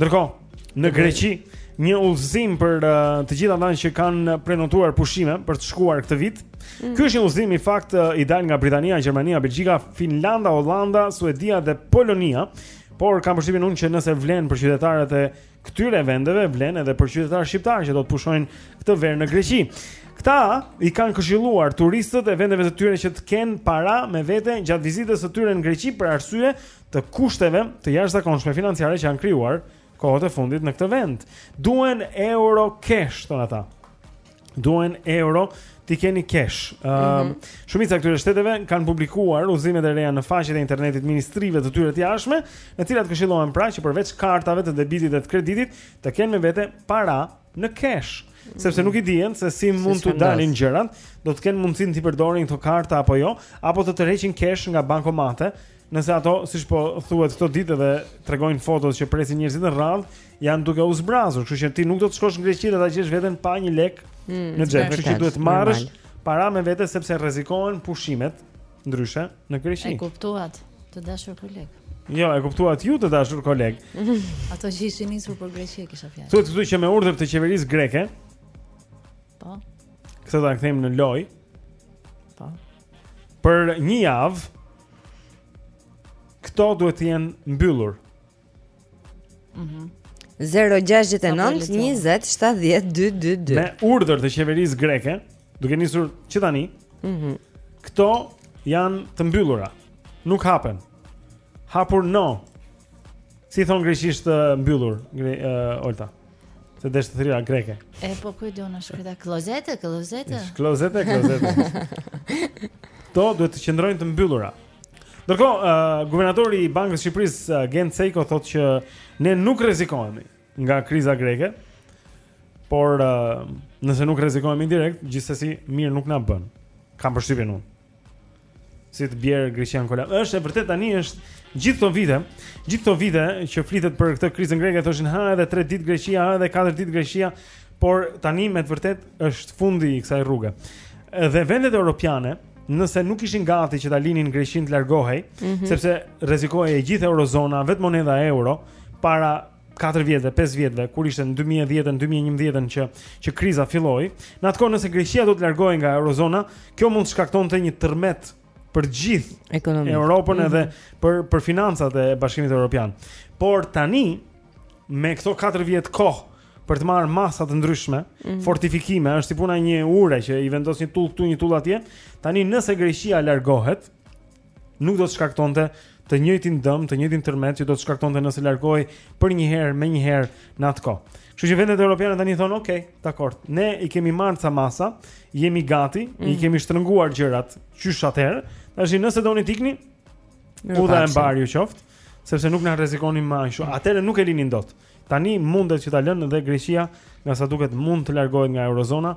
Ndërkohë, në Greqi, një udhëzim për uh, të gjithë ata që kanë prenotuar pushime për të shkuar këtë vit. Mm. Ky është një udhëzim në fakt uh, i dalë nga Britania, Gjermania, Belgjika, Finlanda, Holanda, Suedia dhe Polonia. Por kam përshtypjen unë që nëse vlen për qytetarët e këtyre vendeve, vlen edhe për qytetarë shqiptarë që do të pushojnë këtë verë në Greqi. Këta i kanë këshilluar turistët e vendeve të tyre që të kenë para me vete gjatë vizitës së tyre në Greqi për arsye të kushteve të jashtëzakonshme financiare që janë krijuar kohët e fundit në këtë vend. Duhen euro cash thonë ata. Duhen euro t'i keni cash. Ëm uh, mm -hmm. shumica e këtyre shteteve kanë publikuar udhëzimet e reja në faqet e internetit të ministrive të tyre të jashtme, në të cilat këshillohen pra që përveç kartave të debitit dhe të kreditit, të kenë me vete para në cash, sepse nuk i dihen se si mund të dalin gjërat, do të kenë mundësinë të përdorin këto karta apo jo, apo të tërheqin cash nga bankomate, nëse ato siç po thuhet këto ditë dhe tregojnë fotot që presin njerëzit në radhë, janë duke u zbrazur, kështu që ti nuk do të shkosh në Greqi dhe ta gjesh veten pa një lek mm, në xhep, kështu që duhet të marrësh para me vete sepse rrezikohen pushimet Ndryshe, në Greqi. E kuptuat, të dashur kolegë. Jo, e kuptuat ju të dashur kolegë. Ato që ishin nisur për Greqi e kisha fjalën. Thuhet këtu që me urdhër të qeverisë greke. Po. Këtë ta kthejmë në lojë. Po. Për një javë këto duhet të jenë mbyllur. Mhm. 0-6-9-20-7-10-2-2-2 Me urdhër të qeverisë greke Duke nisur që tani mm -hmm. Këto janë të mbyllura Nuk hapen Hapur no Si thonë greqisht mbyllur gre, uh, Olta Se desh të thirra greke E po kuj do në shkreta Klozete, klozete Klozete, klozete Këto duhet të qëndrojnë të mbyllura Ndërkohë, uh, guvernatori i Bankës së Shqipërisë, uh, Gent Sejko thotë që ne nuk rrezikohemi nga kriza greke, por uh, nëse nuk rrezikohemi direkt, gjithsesi mirë nuk na bën. Kam përshtypjen unë. Sidomos të bjerë Greqia në kolaps. Është e vërtetë tani është gjithë këto vite, gjithë këto vite që flitet për këtë krizën greke, thoshin ha edhe 3 ditë Greqia, ha edhe 4 ditë Greqia, por tani me të vërtetë është fundi i kësaj rruge. Dhe vendet europiane nëse nuk ishin gati që ta linin Greqinë të largohej, mm -hmm. sepse rrezikohej e gjithë eurozona, vetë monedha euro para 4 vjetëve, 5 vjetëve, kur ishte në 2010-ën, 2011-ën që që kriza filloi, në atë kohë nëse Greqia do të largohej nga eurozona, kjo mund të shkaktonte një tërmet për gjithë ekonominë, Europën mm -hmm. edhe për për financat e Bashkimit Europian. Por tani me këto 4 vjet kohë për të marrë masa të ndryshme, mm -hmm. fortifikime, është si puna e një ure që i vendos një tullë këtu, një tullë atje. Tani nëse Greqia largohet, nuk do të shkaktonte të njëjtin dëm, të njëjtin tërmet që do të shkaktonte nëse largohej për një herë, menjëherë në atë kohë. Kështu që vendet europiane tani thonë, "Ok, dakord. Ne i kemi marrë ca masa, jemi gati, mm -hmm. i mhm. kemi shtrënguar gjërat qysh atëherë. Tash nëse doni të ikni, udha e mbarë ju qoftë, sepse nuk na rrezikoni më ashtu. Atëherë nuk e linin dot." Mm Tani mundet që ta lënë dhe Greqia, nga sa duket mund të largohet nga eurozona,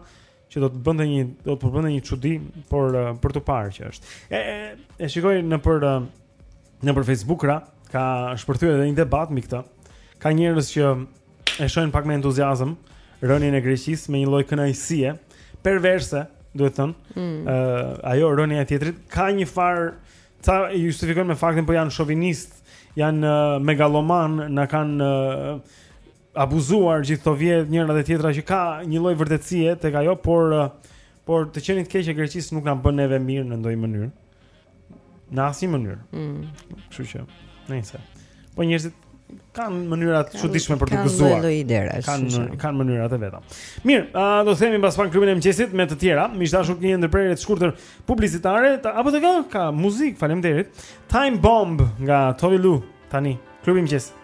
që do të bënte një do të përbënte një çudi, por eh, për t'u parë që është. E e, e shikoj nëpër eh, nëpër Facebook-ra ka shpërthyer edhe një debat mbi këtë. Ka njerëz që e shohin pak me entuziazëm rënien e Greqisë me një lloj kënaqësie perverse, duhet thënë. Ëh, mm. uh, ajo rënia e tjetrit ka njëfarë Ca justifikohen me faktin po janë shovinistë, janë uh, megalomanë, na kanë uh, abuzuar gjithë këto vjet njëra dhe tjetra që ka një lloj vërtetësie tek ajo, por uh, por të qenit keq e Greqisë nuk na bën neve mirë në ndonjë mënyrë. Në asnjë mënyrë. Mm. Kështu që, nëse. Po njerëzit kanë mënyra të çuditshme për t'u gëzuar. Kanë ide. Kanë kanë mënyrat e veta. Mirë, uh, do të themi mbas pak në klubin e mëngjesit me të tjera. Miq të dashur një ndërprerje të shkurtër publicitare, apo të ketë muzikë, faleminderit. Time Bomb nga Tove Lo tani, klubi i mëngjesit.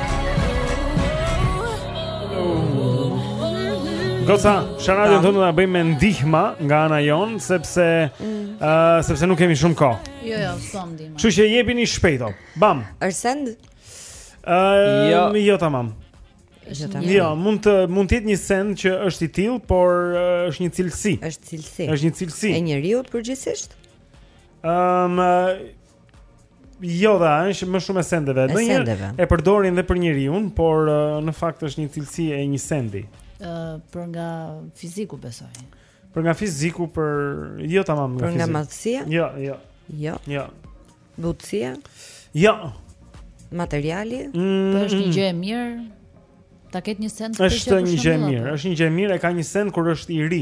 Gosa, shanadin tani do ta bëjmë me ndihma nga ana jonë, sepse, uh, sepse nuk kemi shumë kohë. Jo, jo, s'kom ndihma. Që që jepi një shpejto. Bam. Është send? Uh, jo. Jo tamam. Jo, jo, mund të mund të jetë një send që është i tillë, por uh, është një cilësi. Është cilësi. Është një cilësi. E njeriu përgjithsisht? Ëm, um, Jo dhe a, është më shumë e sendeve Ndonjëherë e përdorin dhe për njeriun Por në fakt është një cilësi e një sendi uh, Për nga fiziku besoj Për nga fiziku për Jo tamam Për nga madhësia Jo, jo Jo Jo Butësia Jo Materiali mm, Për po është një mm. gjë e mirë Ta ketë një send Është një gjë e mirë Është një gjë e mirë e ka një send kur është i ri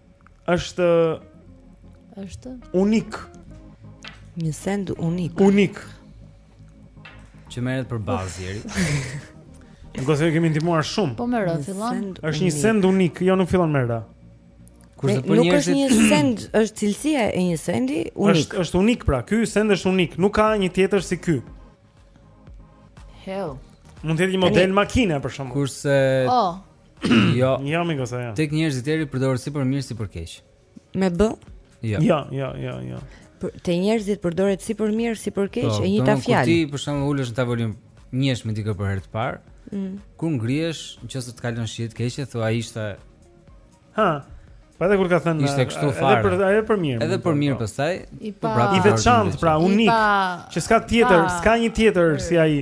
është është unik. Një send unik. Unik. Që merret për bazë i ri. Nuk ka se kemi ndihmuar shumë. Po me rë fillon. Është një send unik, jo nuk fillon me rë. Kurse për njerëzit nuk është një send, është cilësia e një sendi unik. Është është unik pra, ky send është unik, nuk ka një tjetër si ky. Hell. Mund të jetë një model makine për shembull. Kurse Oh. Jo. Jo më gjasa ja. Tek njerëzit e tjerë përdoret si për mirë si për keq. Me b? Jo. Jo, jo, jo, jo. Për te njerëzit përdoret si për mirë si për keq, po, e njëjta fjalë. Po ti për shembull ulesh në tavolinë, njihesh me dikë për herë të parë. Mm. Kur ngrihesh, nëse të ka lënë shije keq, thua ai ishte Ha. Pa edhe kur ka thënë ishte kështu fare. Edhe për edhe për mirë. Edhe për mirë po. pastaj. I pa, i veçantë, pra unik, që s'ka tjetër, s'ka një tjetër si ai.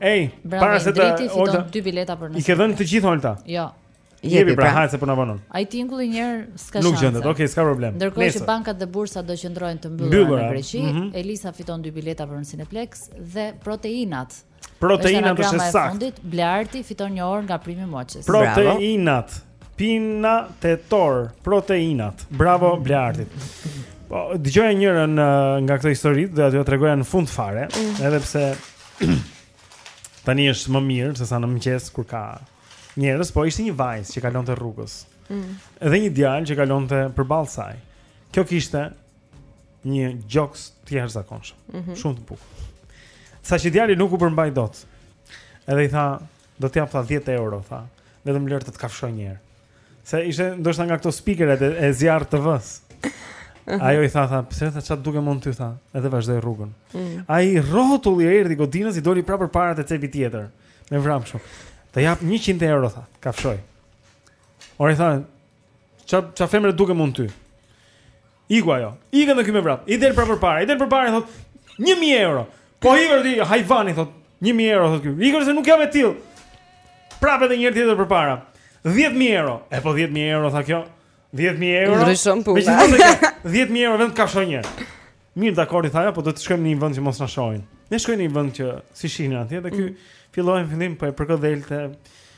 Ej, para se të Holta, dy bileta për në. I ke dhënë të gjitha Holta? Jo. Jepi pra, pra. hajt se po na vonon. Ai tingulli një herë s'ka shans. Nuk gjendet. Okej, s'ka problem. Ndërkohë që bankat dhe bursat do qëndrojnë të mbyllura në Greqi, mhm. Elisa fiton dy bileta për në Cineplexx dhe proteinat. Proteinat është e saktë. Në fund, Blearti fiton një orë nga Prime Watches. Proteinat. Pin-i tetor, proteinat. Bravo Bleartit. Po, dëgjoja njërën uh, nga këto histori dhe aty u tregua në fund fare, mm. edhe pse Tani është më mirë se sa në mëngjes kur ka njerëz, po ishte një vajzë që kalonte rrugës. Mm. Dhe një djalë që kalonte përballë saj. Kjo kishte një gjoks të jashtëzakonshëm, mm -hmm. shumë të bukur. Saqë djali nuk u përmbaj dot. Edhe i tha, Do të jap tha 10 euro tha, vetëm lër të ta kafshoj një herë. Se ishte ndoshta nga këto spikeret e, e Zjarr TV-s. Ajo i tha tha, pse tha ça të dukem unë ty tha, edhe vazhdoi rrugën. Mm. Ai rrotulli e erdhi godinës i doli prapë përpara te cepit tjetër. Me vrap kështu. Të jap 100 euro tha, kafshoj. Ore i tha, ça ça femre dukem unë ty. Iku ajo. Ikën dhe ky me vrap. I del prapë përpara. I del përpara i thotë 1000 euro. Po i verdhi hajvani thotë 1000 euro thotë kjo. Ik ore se nuk jam e tillë. Prapë edhe një herë tjetër përpara. 10000 euro. E po 10000 euro tha kjo. 10000 euro. Ndryshon puna. Meqenëse 10000 euro vetëm kafshoje. Mirë, dakor i tha ajo, po do të shkojmë në një vend që mos na shohin. Dhe shkojnë në një vend që s'i shihnin atje dhe ky mm. filloi në fillim po e përkëdhelte.